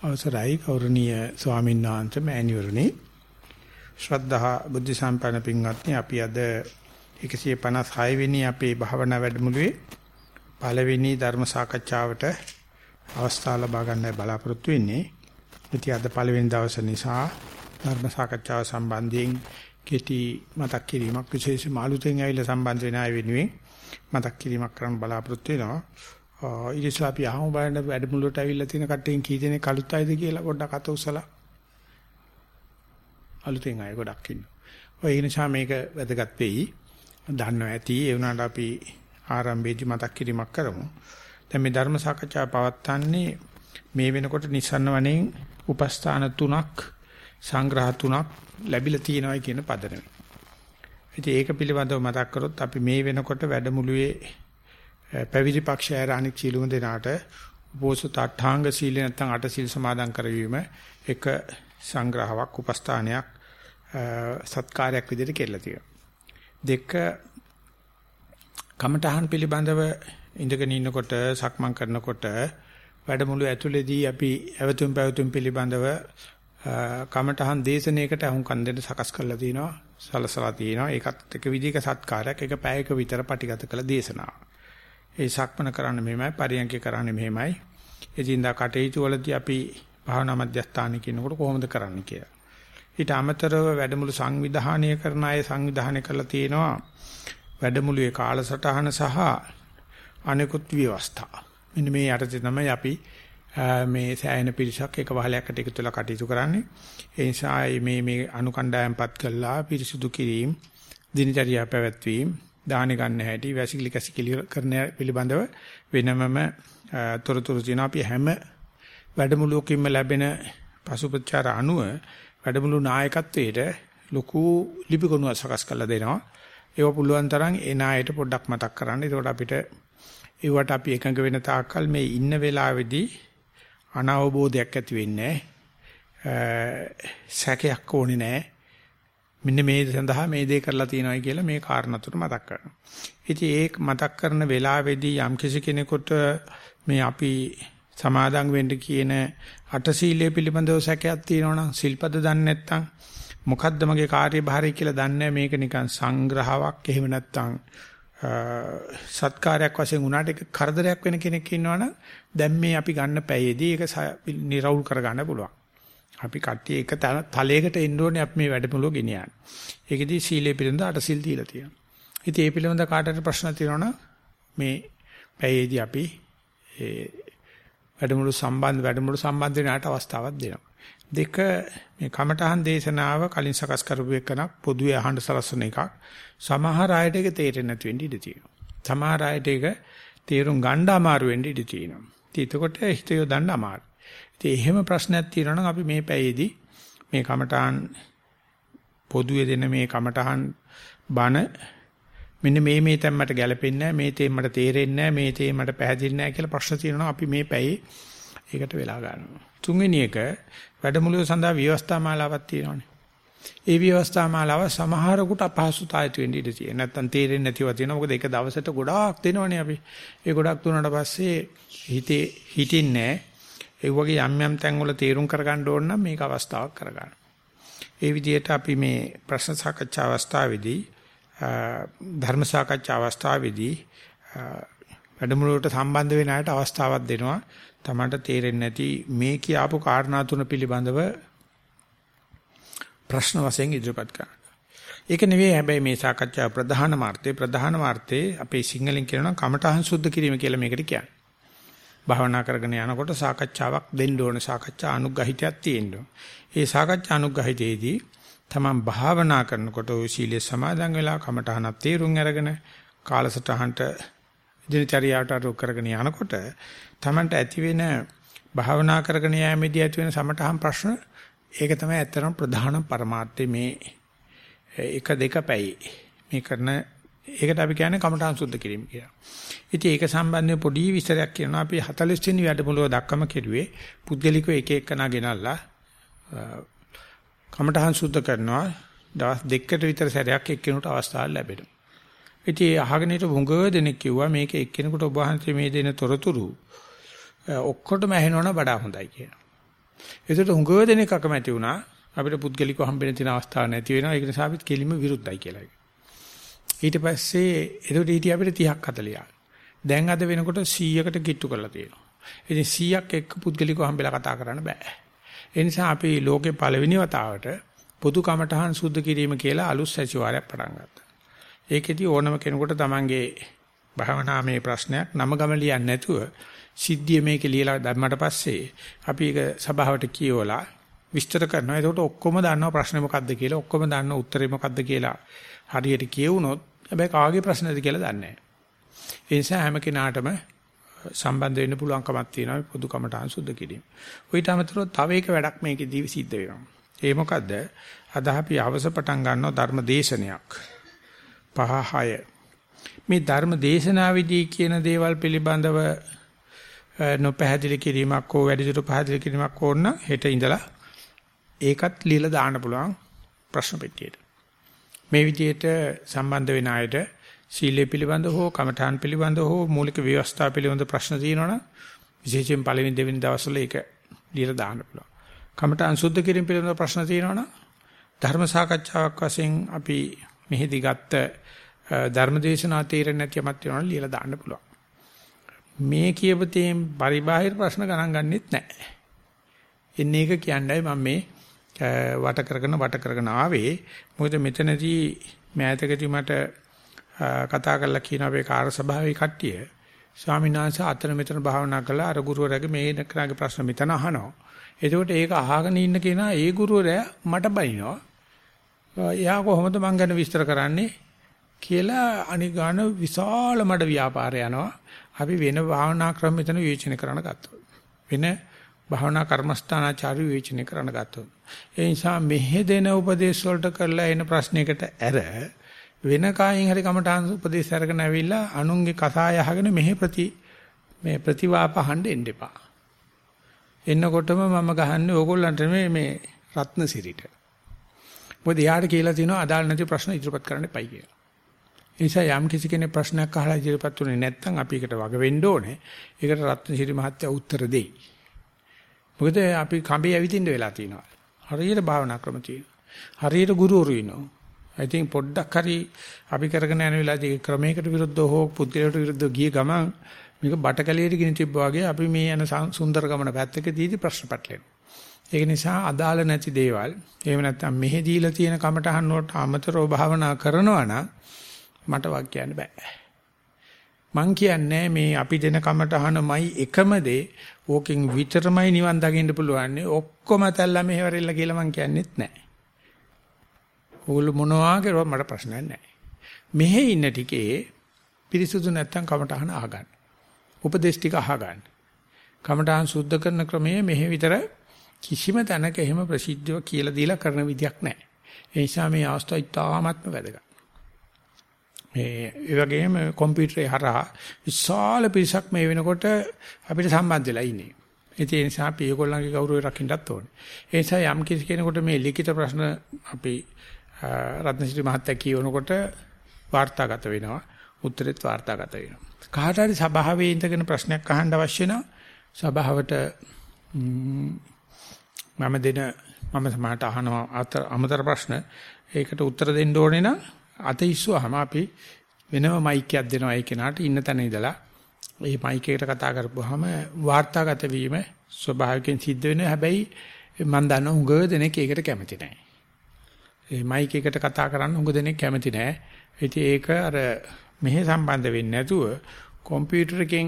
අවසරයි ගෞරවනීය ස්වාමීන් වහන්සේ මෑණිවරණි ශ්‍රද්ධා බුද්ධ සම්පන්න පින්වත්නි අපි අද 156 වෙනි අපේ භාවනා වැඩමුළුවේ පළවෙනි ධර්ම සාකච්ඡාවට අවස්ථාව ලබා ගන්නයි බලාපොරොත්තු වෙන්නේ. ඉතින් අද පළවෙනි දවස නිසා ධර්ම සාකච්ඡාව සම්බන්ධයෙන් කෙටි මතක් කිරීමක් විශේෂයෙන්ම අලුතෙන් ඇවිල්ලා සම්බන්ධ වෙන අය වෙනුවෙන් මතක් කිරීමක් කරන්න බලාපොරොත්තු වෙනවා. ඊටස්ලා අපි අහමු බලන්න වැඩමුළුවට ඇවිල්ලා තියෙන කට්ටියන් කී දෙනෙක් අලුත් අයද කියලා පොඩ්ඩක් අත උස්සලා. අලුතෙන් අය ගොඩක් ඉන්නවා. ඔය ඒ නිසා මේක වැදගත් වෙයි. දන්නවා ඇති ඒ වුණාට අපි ආරම්භයේදී මතක් කිරීමක් කරමු. දැන් මේ ධර්ම සාකච්ඡාව පවත්වන්නේ මේ වෙනකොට නිසන්න වනේ උපස්ථාන තුනක් සංග්‍රහ තුනක් ලැබිලා තියෙනවා කියන පදනම. ඉතින් ඒක පිළිබඳව මතක් කරොත් අපි මේ වෙනකොට වැඩමුළුවේ පැවිදි පක්ෂය ආර අනික් සීලුම දෙනාට උපෝසත අට්ඨාංග සීලය නැත්නම් අට සීල් සමාදන් කරවීම එක සංග්‍රහයක් උපස්ථානයක් සත්කාරයක් විදිහට කෙරලා තියෙනවා. දෙක කමඨහන් පිළිබඳව ඉඳගෙන ඉන්නකොට සක්මන් කරනකොට වැඩමුළු ඇතුළේදී අපි ඇවතුම් පැවතුම් පිළිබඳව කමඨහන් දේශනාවකට අහුම්කන් දෙන්න සකස් කරලා තිනවා සලසලා තිනවා ඒකත් එක විදිහක සත්කාරයක් එක පැයක විතර පටිගත කළ දේශනාවක්. ඒ සක්මන කරන්න මෙහෙමයි පරියන්ක කරන්න මෙහෙමයි. එදින්දා කටයුතු වලදී අපි භාවනා මධ්‍යස්ථානයේ කියනකොට කොහොමද කරන්න කියලා. ඊට අමතරව වැඩමුළු සංවිධානය කරන අය සංවිධානය කරලා තියෙනවා වැඩමුළුවේ කාලසටහන සහ අනෙකුත් ව්‍යවස්ථා. මෙන්න මේ යටතේ තමයි අපි මේ සෑයන පිරිසක් එක වහලයකට එකතු වෙලා කටයුතු කරන්නේ. ඒ නිසා මේ මේ අනුකණ්ඩායම්පත් කළා පිරිසුදු කිරීම, දිනචරියා පැවැත්වීම, දාහන ගන්න හැටි, වැසිකිලි කැසිකිලි කරන පිළිබඳව වෙනමම තොරතුරු තියෙනවා. අපි හැම වැඩමුළුවකින්ම ලැබෙන පසුපචාර අනුව වැඩමුළු නායකත්වයට ලොකු ලිපිගොනුවක් සකස් කරලා දෙනවා. ඒව පුළුවන් තරම් එන අයට පොඩ්ඩක් මතක් කරන්න. ඒකට අපිට ඒවට අපි එකඟ වෙන තාක්කල් මේ ඉන්න වෙලාවේදී අනවබෝධයක් ඇති වෙන්නේ සැකයක් ඕනේ නැහැ. මෙන්න මේ සඳහා මේ දේ කරලා තියෙනවායි කියලා මේ කාරණා තුන මතක් කරනවා. ඉතින් ඒක මතක් කරන වෙලාවේදී යම් කිසි කෙනෙකුට මේ අපි සමාදන් වෙන්න කියන අටසීලයේ පිළිබඳව සැකයක් තියෙනවා නම් සිල්පද දන්නේ නැත්නම් මොකද්ද මගේ කාර්යභාරය කියලා දන්නේ මේක නිකන් සංග්‍රහාවක් එහෙම නැත්නම් සත්කාරයක් වශයෙන් උනාට ඒක කරදරයක් වෙන කෙනෙක් ඉන්නවනම් දැන් මේ අපි ගන්න පැයේදී ඒක නිරවුල් කරගන්න පුළුවන්. අපි කට්ටිය එක තලයකට එන්න ඕනේ අපි මේ වැඩමුළුව ගෙනියන්න. ඒකෙදී සීලය පිළිබඳ අට සිල් දීලා තියෙනවා. ඉතින් ඒ පිළිබඳ කාටට ප්‍රශ්න තියෙනවා මේ පැයේදී අපි ඒ වැඩමුළු සම්බන්ධ වැඩමුළු සම්බන්ධ වෙනාට අවස්ථාවක් දෙනවා. දෙක මේ කමඨහන් දේශනාව කලින් සකස් කරපු එකනක් පොදුවේ අහන්න සලස්වන එකක්. සමහර අයට ඒක තේරෙන්නේ නැති වෙන්න ඉඩ තියෙනවා. සමහර අයට ඒක තේරුම් ගන්න අමාරු වෙන්න ඉඩ තියෙනවා. ඉතින් එතකොට හිත යොදන්න අමාරු. ඉතින් එහෙම ප්‍රශ්නයක් තියෙනවා නම් අපි මේ පැයේදී මේ කමඨහන් පොදුවේ දෙන මේ කමඨහන් බණ මෙන්න මේ මේ තැන් මට ගැලපෙන්නේ නැහැ මේ තේ මට තේරෙන්නේ නැහැ මේ තේ මට පැහැදිලි නැහැ කියලා ප්‍රශ්න තියෙනවා අපි මේ පැයේ ඒකට වෙලා ගන්නවා. තුන්වෙනි එක වැඩමුළුව සඳහා ව්‍යවස්ථා මාලාවක් තියෙනවානේ. ඒ ව්‍යවස්ථා මාලාව සමහරකට අපහසුතාවයට වෙන්න ඉඩ තියෙනවා. නැත්තම් තේරෙන්නේ නැතිව තියෙනවා. මොකද ඒක දවසට ගොඩාක් දෙනවනේ අපි. ඒ ගොඩක් දුන්නාට පස්සේ හිතේ හිටින්නේ ඒ වගේ යම් යම් තැන් වල තේරුම් කරගන්න ඕන නම් මේක අවස්ථාවක් කරගන්න. ඒ විදිහට අපි මේ ප්‍රශ්න සාකච්ඡා අවස්ථාවේදී ධර්ම සාකච්ඡා අවස්ථාවේදී වැඩමුළුවට සම්බන්ධ වෙන අයට අවස්ථාවක් දෙනවා. තමන්ට තේරෙන්නේ නැති මේ කියාපු කාරණා තුන පිළිබඳව ප්‍රශ්න වශයෙන් ඉදිරිපත් කරන්න. ඒක නෙවෙයි හැබැයි මේ සාකච්ඡා ප්‍රධාන මාර්ථේ ප්‍රධාන මාර්ථේ අපේ සිංහලෙන් කියනවා කමඨහං සුද්ධ කිරීම කියලා මේකට කියන්නේ. භාවනා කරගෙන යනකොට සාකච්ඡාවක් දෙන්න ඕන. සාකච්ඡා අනුග්‍රහිතයක් තියෙනවා. ඒ සාකච්ඡා අනුග්‍රහිතයේදී තමන් භාවනා කරනකොට ওই සීලය සමාදන් වෙලා කමඨහනක් තේරුම් අරගෙන කාලසටහනට දිනචරියාවට අරු කරගෙන යනකොට තමන්ට ඇති වෙන භාවනා කරගෙන යෑමේදී ඇති වෙන සමටහම් ප්‍රශ්න ඒක තමයි ඇත්තටම ප්‍රධානම પરමාර්ථය මේ එක දෙක පැයි. මේ කරන ඒකට අපි කියන්නේ කමඨාන් සුද්ධ කිරීම කියලා. ඉතින් ඒක සම්බන්ධව පොඩි විස්තරයක් කියනවා අපි 40 වෙනි වැඩමුළුව දක්වම කෙරුවේ පුද්ගලිකව එක එකනා ගෙනල්ලා කමඨහන් සුද්ධ කරනවා දවස් දෙකකට විතර සැරයක් එක්කෙනෙකුට අවස්ථාවක් ලැබෙනවා. ඉතින් අහගෙන හිට වුඟ දෙනෙක් කිව්වා මේක එක්කෙනෙකුට ඔබ වහන්සේ මේ දෙන තොරතුරු ඔක්කොටම ඇහෙනවනම් වඩා හොඳයි කියලා. ඒකට හුඟව දෙනෙක් අකමැති වුණා. අපිට පුද්ගලිකව හම්බෙන්න තියෙන අවස්ථාවක් නැති වෙනවා. ඒක නිසා අපිත් කෙලින්ම විරුද්ධයි කියලා. ඊට පස්සේ එතකොට හිටිය අපිට 30ක් 40ක්. දැන් අද වෙනකොට 100කට කිට්ටු කරලා තියෙනවා. ඉතින් 100ක් එක්ක පුද්ගලිකව හම්බෙලා කතා කරන්න බෑ. ඒ නිසා අපි ලෝකේ පළවෙනි වතාවට පොදු කමඨහන් සුද්ධ කිරීම කියලා අලුත් සැසිවාරයක් පටන් ගත්තා. ඒකෙදි ඕනම කෙනෙකුට තමන්ගේ භාවනාමේ ප්‍රශ්නයක් නම ගම ලියන්නේ නැතුව සිද්ධිය මේකේ ලියලා දැම්මට පස්සේ අපි ඒක සභාවට කියවලා විස්තර කරනවා. එතකොට ඔක්කොම දන්නවා ප්‍රශ්නේ මොකද්ද කියලා, ඔක්කොම දන්නවා උත්තරේ මොකද්ද කියලා. හරියට කියවුනොත් හැබැයි කාගේ ප්‍රශ්නද කියලා දන්නේ නැහැ. ඒ නිසා හැම කෙනාටම සම්බන්ධ වෙන්න පුළුවන්කමක් තියෙනවා පොදු කමටහන් සුද්ධ කිරීම. ඔయిత අමතරව තව එක වැඩක් මේකෙදී සිද්ධ වෙනවා. ඒ මොකද්ද? අද අපි අවස පටන් ගන්නවා ධර්ම දේශනයක්. පහ හය. මේ ධර්ම දේශනාවේදී කියන දේවල් පිළිබඳව නොපැහැදිලි කිරීමක් හෝ වැඩිදුර පැහැදිලි කිරීමක් ඕන හෙට ඉඳලා ඒකත් ලියලා දාන්න පුළුවන් ප්‍රශ්න පෙට්ටියට. මේ විදිහට සම්බන්ධ වෙන අයට සීලය පිළිබඳ හෝ කමඨාන් පිළිබඳ හෝ මූලික ව්‍යවස්ථා පිළිබඳ ප්‍රශ්න තියෙනවනම් විශේෂයෙන් පළවෙනි දෙවෙනි දවස්වල ඒක ලියලා දාන්න පුළුවන්. කමඨාන් සුද්ධ කිරීම පිළිබඳ ප්‍රශ්න තියෙනවනම් ධර්ම සාකච්ඡාවක් වශයෙන් අපි මෙහිදී ගත්ත ධර්මදේශනා තීරණ නැති යමක් තියෙනවා ලියලා දාන්න පුළුවන්. මේ කියපතේන් පරිබාහිර ප්‍රශ්න ගණන් ගන්නෙත් නැහැ. එන්නේ එක කියන්නයි මම මේ වට කරගෙන වට කරගෙන ආවේ. මොකද මෙතනදී මෑතකදී මට කතා කරලා කියන අපේ කාර්ය සභාවේ කට්ටිය ස්වාමීන් වහන්සේ අතන මෙතන භාවනා කළා අර ගුරුවරයාගේ මේ නකරගේ ප්‍රශ්න මෙතන අහනවා. එතකොට ඒක අහගෙන ඉන්න කෙනා ඒ ගුරුවරයා මට බනිනවා. එයා කොහොමද මං ගැන විස්තර කරන්නේ කියලා අනිගාන විශාල මඩ ව්‍යාපාරය යනවා. අපි වෙන භාවනා ක්‍රම මෙතන විවේචනය කරන්න ගත්තොත්. වෙන භාවනා කර්මස්ථානාචාර්ය විවේචනය කරන්න ගත්තොත්. ඒ නිසා මෙහෙ දෙන උපදේශ වලට කරලා එන ප්‍රශ්නයකට ඇර වෙන කායින් හරි කමටහන් උපදේශ අරගෙන ඇවිල්ලා අනුන්ගේ කසාය අහගෙන මෙහෙ ප්‍රති මේ ප්‍රතිවාපහඬ එන්න එපා. එන්නකොටම මම ගහන්නේ ඕගොල්ලන්ට මේ මේ රත්නසිරිට. මොකද යාට කියලා තියෙනවා අදාළ නැති ප්‍රශ්න ඉදිරිපත් කරන්න එපයි කියලා. ඒ නිසා යම් කිසි කෙනෙක් ප්‍රශ්නයක් අහලා ඉදිරිපත් උනේ නැත්නම් අපි ඒකට වග වෙන්න ඕනේ. ඒකට රත්නසිරි මහත්තයා උත්තර දෙයි. මොකද අපි කඹේ ඇවිදින්න වෙලා තියෙනවා. හරියට භාවනා ක්‍රම තියෙනවා. හරියට ගුරුවරු ඉන්නවා. I think පොඩ්ඩක් හරි අපි කරගෙන යන වෙලාවදී ක්‍රමයකට විරුද්ධව හෝ පුද්ගලයට විරුද්ධව ගිය ගමන් මේක බටකලියට ගෙන තිබ්බා වගේ අපි මේ යන සුන්දර ගමන පැත්තකදීදී ප්‍රශ්න පැටලෙනවා. ඒක නිසා අදාළ නැති දේවල් එහෙම නැත්නම් මෙහෙ දීලා තියෙන කමටහන් වලට අමතරව භාවනා කරනවා නම් මට වක් කියන්න බෑ. මං කියන්නේ මේ අපි දෙන කමටහනමයි එකම දේ ඕකෙන් විතරමයි නිවන් දකින්න පුළුවන්. ඔක්කොම තැල්ලා මෙහෙවරෙල්ල කියලා මං කියන්නෙත් නෑ. ඕගොල්ලෝ මොනවා කරුවා මට ප්‍රශ්නයක් නෑ. මෙහෙ ඉන්න ටිකේ පිරිසුදු නැත්තම් කමටහන අහගන්න. උපදේශ ටික අහගන්න. කමටහන් සුද්ධ කරන ක්‍රමයේ මෙහෙ විතර කිසිම තැනක එහෙම ප්‍රසිද්ධව කියලා දීලා කරන විදියක් නැහැ. ඒ නිසා මේ අවස්ථාව ඉතාමත්ම වැදගත්. මේ ඒ වගේම කම්පියුටරේ හරහා විශාල පිරිසක් මේ වෙනකොට අපිට සම්බන්ධ වෙලා ඉන්නේ. ඒ නිසා අපි ඒගොල්ලන්ගේ ගෞරවය රකින්නත් ඕනේ. ඒ නිසා යම් කිසි කෙනෙකුට මේ ලිඛිත ප්‍රශ්න අපි රත්නශ්‍රී මහත්තයා කියනකොට වාර්තාගත වෙනවා. උත්තරෙත් වාර්තාගත වෙනවා. කාට හරි සභාවේ ඉඳගෙන ප්‍රශ්නයක් අහන්න අවශ්‍ය නම් සභාවට මම දෙන මම සමහරට අහනවා අමතර ප්‍රශ්න ඒකට උත්තර දෙන්න ඕනේ නම් අත ඉස්සුවාම අපි වෙනම මයික් එකක් දෙනවා ඒ කෙනාට ඉන්න තැන ඉඳලා ඒ මයික් එකට කතා කරපුවාම වාර්තාගත වීම ස්වභාවිකයෙන් සිද්ධ වෙනවා හැබැයි මම දන්නවා උඟ දෙනෙක් ඒකට කැමති නැහැ. ඒ මයික් එකට කතා කරන්න උඟ දෙනෙක් කැමති නැහැ. ඉතින් ඒක අර මෙහෙ සම්බන්ධ වෙන්නේ නැතුව කම්පියුටර් එකෙන්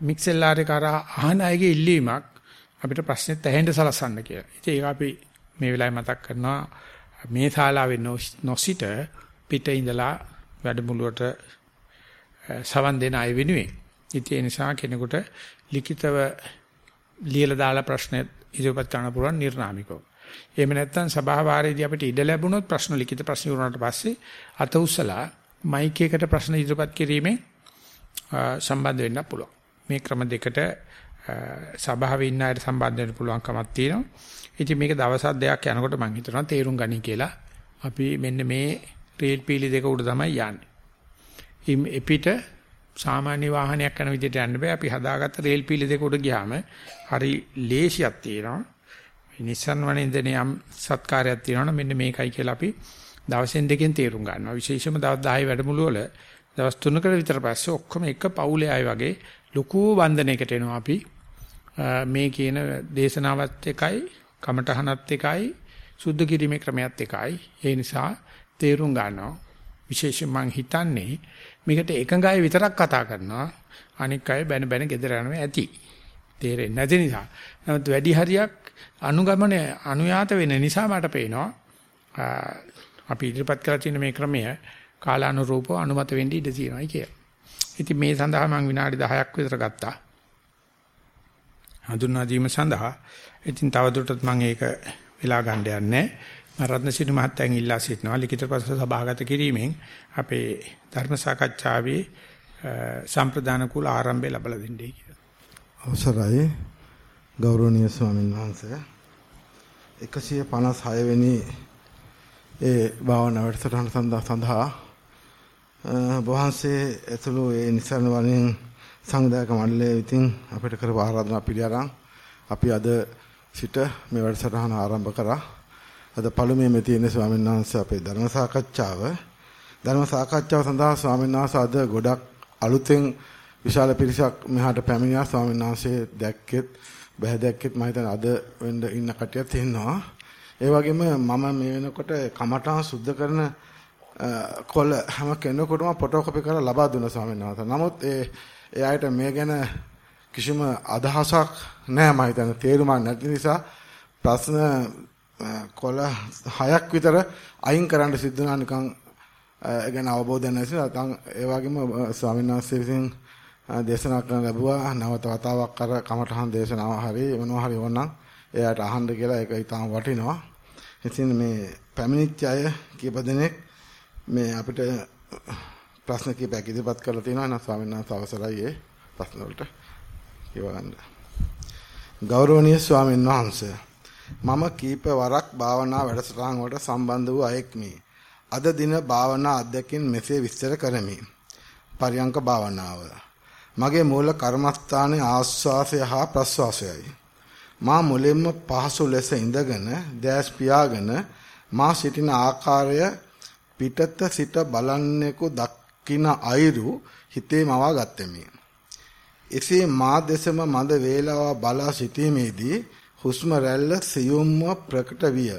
මික්සෙල් ආරේ කරා අහන අයගේ ඉල්ලීමක් අපිට ප්‍රශ්නෙත් ඇහෙන්න සලසන්න කියලා. ඉතින් ඒක අපි මේ වෙලාවේ මතක් කරනවා මේ ශාලාවේ නොසිට පිට ඉඳලා වැඩමුළුවට සවන් දෙන අය වෙනුවෙන්. ඉතින් ඒ නිසා කෙනෙකුට ලිඛිතව ලියලා දාලා ප්‍රශ්න ඉදිරිපත් කරන්න පුළුවන් නිර්නාමිකව. එහෙම නැත්නම් සභාවාරයේදී අපිට ඉඩ ලැබුණොත් ප්‍රශ්න ලිඛිත ප්‍රශ්න වුණාට පස්සේ අත උස්සලා මයික් එකකට ප්‍රශ්න ඉදිරිපත් කිරීමෙන් සම්බන්ධ වෙන්න පුළුවන්. මේ ක්‍රම දෙකට සභාවේ ඉන්න අයට සම්බන්ධ වෙන්න පුළුවන්කමක් තියෙනවා. ඉතින් මේක දවස් දෙකක් යනකොට මම හිතනවා තේරුම් ගනි කියලා. අපි මෙන්න මේ රේල් පීලි දෙක උඩ තමයි යන්නේ. එපිට සාමාන්‍ය වාහනයක් යන විදිහට යන්න බෑ. අපි හදාගත්ත රේල් පීලි දෙක උඩ ගියාම හරි ලේසියක් තියෙනවා. නිසන් වනින්දන යම් සත්කාරයක් තියෙනවනේ මෙන්න මේකයි කියලා අපි දවසෙන් දෙකෙන් තේරුම් ගන්නවා. විශේෂයෙන්ම දවස් 10 වැඩමුළු වල දවස් 3කට විතර පස්සේ ඔක්කොම එක පවුලේ අය වගේ ලොකු බන්ධනයකට එනවා අපි. මේ කියන දේශනාවත් එකයි, කමඨහනත් එකයි, සුද්ධ කිරීමේ ක්‍රමයක් එකයි. ඒ නිසා තේරුම් ගන්නවා. විශේෂයෙන් මම හිතන්නේ මේකට එකඟයි විතරක් කතා කරනවා. අනික් අය බැන බැන gedera යනවා ඇති. තේරෙන්නේ නැති නිසා. නමුත් වැඩි හරියක් අනුගමනය අනුයාත වෙන නිසා මට පේනවා අපි ඉදිරිපත් කරලා තියෙන මේ ක්‍රමය කාලානුරූපව අනුමත වෙන්න ඉඩ තියෙනවා කියලා. ඉතින් මේ සඳහා මම විනාඩි 10ක් විතර ගත්තා. හඳුන්වා දීම සඳහා. ඉතින් තවදුරටත් මම ඒක වෙලා ගන්න යන්නේ. මම රත්නසිරි මහත්තයන් ඉල්ලා සිටිනවා ලිඛිත ප්‍රශ්න සභාගත කිරීමෙන් අපේ ධර්ම සාකච්ඡාවේ සම්ප්‍රදාන කුල ආරම්භය ලැබලා දෙන්නේ කියලා. අවසරයි ගෞරවනීය ස්වාමීන් වහන්සේ 156 වෙනි ඒ භාවනා වැඩසටහන සඳහා වහන්සේ ඇතුළු ඒ නිසරණ වලින් සංවිධායක මණ්ඩලය විසින් අපිට කරපු ආරාධනා පිළිඅරන් අපි අද සිට මේ වැඩසටහන ආරම්භ කරා. අද පළමුවෙන්ම තියෙන ස්වාමීන් වහන්සේ අපේ ධර්ම සාකච්ඡාව ධර්ම සාකච්ඡාව සඳහා ස්වාමීන් වහන්සේ අද ගොඩක් අලුතෙන් විශාල පිරිසක් මෙහාට පැමිණියා ස්වාමීන් වහන්සේ දැක්කෙත් බහැ දැක්කෙත් මම හිතන්නේ අද වෙන්න ඉන්න කටියක් තියෙනවා. ඒ වගේම මම මේ වෙනකොට කමඨා සුද්ධ කරන කොළ හැම කෙනෙකුටම ෆොටෝකොපි කරලා ලබා දුන්නා ස්වාමීන් වහන්සේ. නමුත් ඒ ඒ අයට මේ ගැන කිසිම අදහසක් නැහැ මම හිතන්නේ. තේරුමක් නැති නිසා ප්‍රශ්න කොළ හයක් විතර අයින් කරන්න සිද්ධ වුණා නිකන් ඒ ගැන අවබෝධ නැති නැත්නම් ඒ වගේම ස්වාමීන් වහන්සේ විසින් දේශනා කරන ලැබුවා. නැවත වතාවක් අර කමඨහන් දේශනාව හරි මොනවා හරි වුණනම් එයාට අහන්න කියලා ඒක ඊටම වටිනවා. ඉතින් මේ පැමිණිච්ච අය කීප දෙනෙක් මේ අපිට ප්‍රශ්න කීපයක් ඉදිරිපත් කරලා තියෙනවා නම් ස්වාමීන් වහන්සේ අවසරයි ඒ ප්‍රශ්න වලට කියවන්න. ගෞරවනීය ස්වාමීන් වහන්සේ මම කීප වරක් භාවනා වැඩසටහන් වලට සම්බන්ධ වූ අයෙක් මේ. අද දින භාවනා අධ්‍යක්ෂින් මෙසේ විස්තර කරමි. පරියංක භාවනාව. මගේ මූල කර්මස්ථානයේ ආස්වාසය හා ප්‍රස්වාසයයි. මා මුලින්ම පහසු ලෙස ඉඳගෙන දැස් පියාගෙන මා සිටින ආකාරය පිටත සිට බලන්නෙකු දකින අයුරු හිතේ මවා ගත්තෙමි. එසේ මා දෙසම මද වේලාව බලා සිටීමේදී හුස්ම රැල්ල සියුම්ව ප්‍රකට විය.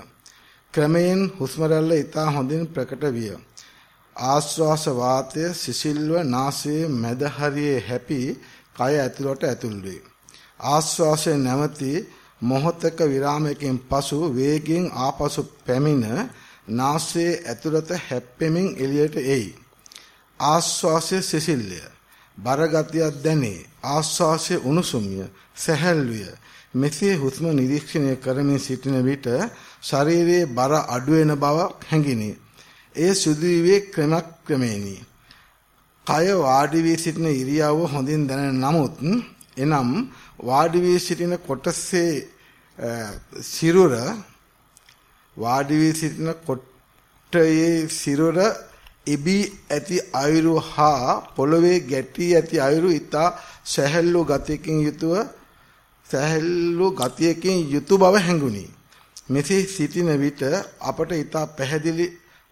ක්‍රමයෙන් හුස්ම රැල්ල ඊටා හොඳින් ප්‍රකට විය. ආශ්වාස වාතය සිසිල්ව නාසයේ මැද හරියේ හැපි කය ඇතුළට ඇතුල් වේ. ආශ්වාසය නැවති මොහොතක විරාමයකින් පසු වේගයෙන් ආපසු පැමිණ නාසයේ ඇතුළත හැප්පෙමින් එළියට එයි. ආශ්වාසය සිසිල්ය. බරගතියක් දැනේ. ආශ්වාසය උණුසුම්ය, සැහැල්ලුය. මෙසේ හුස්ම නිරීක්ෂණය කරමින් සිටින විට ශරීරයේ බර අඩු වෙන බව හැඟිනි. එය සිදු වී ක්‍රමක්‍රමේනි. කය වාඩි වී සිටින ඉරියව්ව හොඳින් දැනෙන නමුත් එනම් වාඩි වී සිටින කොටසේ සිරුර වාඩි වී සිටින කොටයේ සිරුර ඉබි ඇති අයුරු හා පොළවේ ගැටී ඇති අයුරු ඊතා සැහැල්ලු ගතියකින් යුතුව සැහැල්ලු ගතියකින් යුතු බව හැඟුණි. මෙසේ සිටින විට අපට ඊතා පැහැදිලි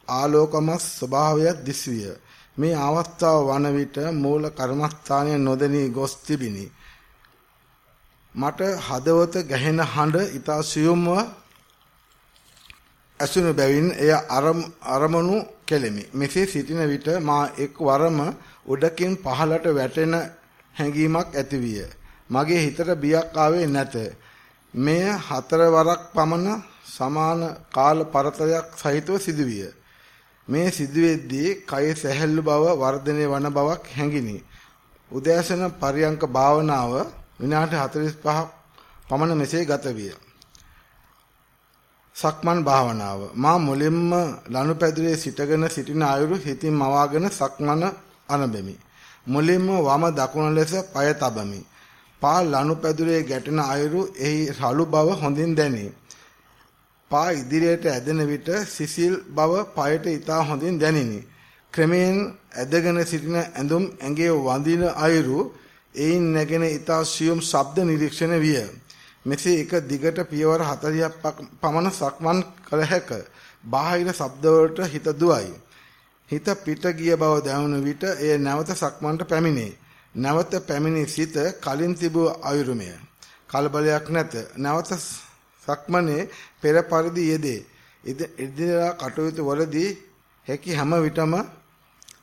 ආලෝකමත් ස්වභාවයක් දිස්විය. මේ අවස්ථාව වන විට මූල කර්මස්ථානයේ නොදෙනී ගොස් තිබිනි. මට හදවත ගැහෙන හඬ ඊතා සියුම්ව ඇසුණු බැවින් එය අරමුණු කෙලෙමි. මෙසේ සිටින විට මා එක් වරම උඩකින් පහළට වැටෙන හැඟීමක් ඇතිවිය. මගේ හිතට බියක් ආවේ නැත. මෙය හතර වරක් පමණ සමාන කාල පරතරයක් සහිතව සිදුවිය. මේ සිදුවෙද්දී කය සැහැල්ලු බව වර්ධනය වන බවක් හැඟිනි. උදෑසන පරියංක භාවනාව විනාඩි 45ක් පමණ මෙසේ ගත විය. සක්මන් භාවනාව. මා මුලින්ම ලනුපැදුරේ සිටගෙන සිටින අයුරු හිතින් මවාගෙන සක්මන අනබෙමි. මුලින්ම වම දකුණ ලෙස පය තබමි. පා ලනුපැදුරේ ගැටෙන අයුරු එහි රළු බව හොඳින් දැනේ. පා ඉදිරියට ඇදෙන විට සිසිල් බව පයට ඊටා හොඳින් දැනිනි. ක්‍රමයෙන් ඇදගෙන සිටින ඇඳුම් ඇඟේ වඳින අයුරු එයින් නැගෙන ඊටා සියුම් ශබ්ද නිරීක්ෂණය විය. මෙසේ එක දිගට පියවර 40ක් පමණ සක්මන් කළ හැක. බාහිර ශබ්ද වලට හිත දුවයි. හිත පිට ගිය බව දැනුන විට එය නැවත සක්මන්ට පැමිණේ. නැවත පැමිණි සිත කලින් තිබූ අයුරුමය. කලබලයක් නැත. නැවත සක්මනේ පෙර පරිදි යෙදේ. ඉදිරියට කටයුතු වලදී හැකි හැම විටම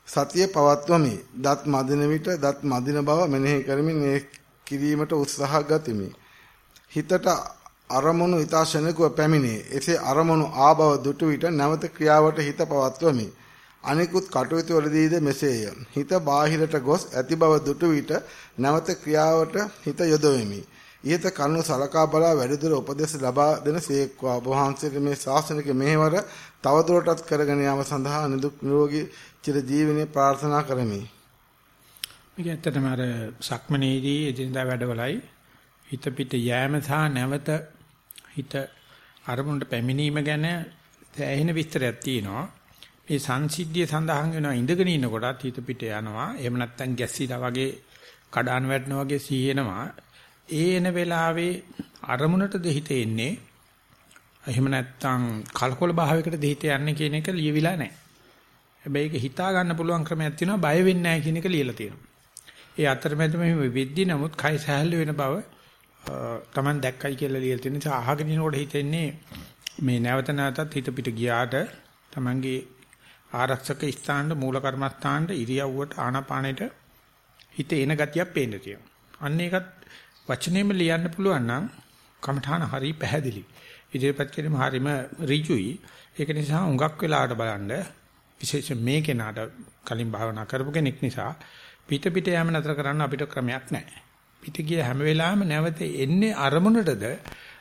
සතිය පවත්වමි. දත් මදින විට දත් මදින බව මෙනෙහි කරමින් ඒ කිරීමට උත්සාහ ගතිමි. හිතට අරමුණු ඊතාශනකුව පැමිණේ. එසේ අරමුණු ආභව දුටු විට නැවත ක්‍රියාවට හිත පවත්වමි. අනිකුත් කටයුතු වලදීද මෙසේය. හිත බාහිරට ගොස් ඇති බව දුටු විට නැවත ක්‍රියාවට හිත යොදවෙමි. ඊට කරුණු සලකා බලා වැඩිදුර උපදෙස් ලබා දෙන සේක්වා ඔබ වහන්සේට මේ ශාසනික මෙහෙවර තවදුරටත් කරගෙන යාම සඳහා නිදුක් නිරෝගී චිර ජීවනයේ ප්‍රාර්ථනා කරමි. මේක ඇත්තටම අර සක්මනේදී එදිනදා වැඩවලයි හිත පිට යෑම සහ නැවත හිත අරමුණට පැමිණීම ගැන සෑහෙන විස්තරයක් තියෙනවා. මේ සංසිද්ධිය සඳහන් වෙනවා ඉඳගෙන ඉන්නකොටත් හිත පිට යනවා. එහෙම නැත්නම් ගැස්සීලා වගේ කඩාන වැටෙනා වගේ සීහෙනවා. ඒ එන වෙලාවේ අරමුණට දෙහිත එන්නේ. එහෙම නැත්නම් කලකොල භාවයකට දෙහිත යන්නේ කියන එක ලියවිලා නැහැ. හැබැයි ඒක හිතා ගන්න පුළුවන් ක්‍රමයක් තියෙනවා බය වෙන්නේ නැහැ කියන එක ලියලා තියෙනවා. ඒ අතරමැද මේ වෙද්දි නමුත් කය සහැල්ලු වෙන බව Taman දැක්කයි කියලා ලියලා තියෙන නිසා අහගෙන ඉනකොට හිතෙන්නේ මේ නැවත නැවතත් හිත පිට ගියාට Tamanගේ ආරක්ෂක ස්ථානට මූල කර්මස්ථානට ඉරියව්වට ආනාපානෙට හිත එන ගතියක් පේන්න තියෙනවා. අන්න ඒකත් වචනේම ලියන්න පුළුවන් නම් කමඨාන හරි පැහැදිලි. ඉදිරිපත් කිරීම හරිම ඍජුයි. ඒක නිසා හුඟක් වෙලාවට බලන්න විශේෂයෙන් මේ කෙනාට කලින් භාවනා කරපු කෙනෙක් නිසා පිට පිට යෑම නතර කරන්න අපිට ක්‍රමයක් නැහැ. පිට ගිය හැම වෙලාවෙම නැවත එන්නේ අරමුණටද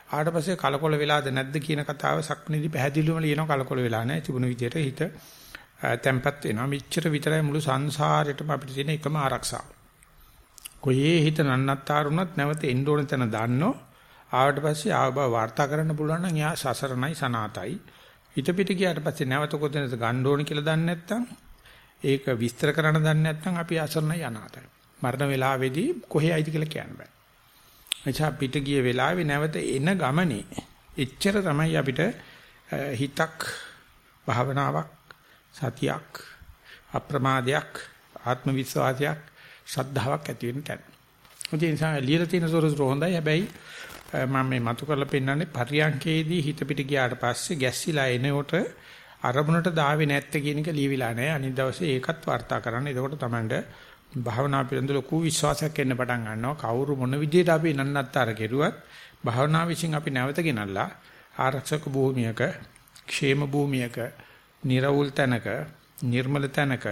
ආට පස්සේ කලකොල වෙලාද නැද්ද කියන කතාව සක්මණේදී පැහැදිලිවම ලියනවා කලකොල වෙලා නැහැ. තිබුණු විදිහට හිත තැම්පත් වෙනවා. මෙච්චර විතරයි මුළු සංසාරෙටම අපිට තියෙන එකම ආරක්ෂාව. කොහේ හිත නන්නත්තරුණත් නැවත එන්න ඕන තැන දන්නෝ. ආවට පස්සේ ආව බව වාර්තා කරන්න පුළුවන් නම් එයා සසරණයි සනාතයි. හිත පිට ගියාට පස්සේ නැවත කොතැනද ගන්න ඕන කියලා දන්නේ නැත්නම් ඒක විස්තර කරන්න දන්නේ නැත්නම් අපි අසරණයි අනාතයි. මරණ වේලාවේදී කොහේ ආයිද කියලා කියන්න බෑ. එචා පිට ගිය වෙලාවේ නැවත එන ගමනේ එච්චර තමයි අපිට හිතක් භාවනාවක් සතියක් අප්‍රමාදයක් ආත්ම විශ්වාසයක් ශ්‍රද්ධාවක් ඇති වෙන තැන. ඒ නිසා ලියලා තියෙන සොරසුර හොඳයි. හැබැයි මම මේ මතු කරලා පෙන්නන්නේ පරියන්කේදී හිත පිට ගියාට පස්සේ ගැස්සිලා එනකොට අරමුණට දාවේ නැත්තේ කියන එක ලියවිලා නැහැ. අනිත් දවසේ ඒකත් වාර්තා කරන්න. එතකොට තමයි භාවනා පිළිබඳ ලොකු විශ්වාසයක් එන්න පටන් ගන්නවා. කවුරු මොන විදිහට අපි නන්නත්තර කෙරුවත් භාවනා විශ්ින් අපි නැවත ගෙනල්ලා ආරක්ෂක භූමියක, ക്ഷേම භූමියක, නිර්වුල් තැනක, නිර්මල තැනක,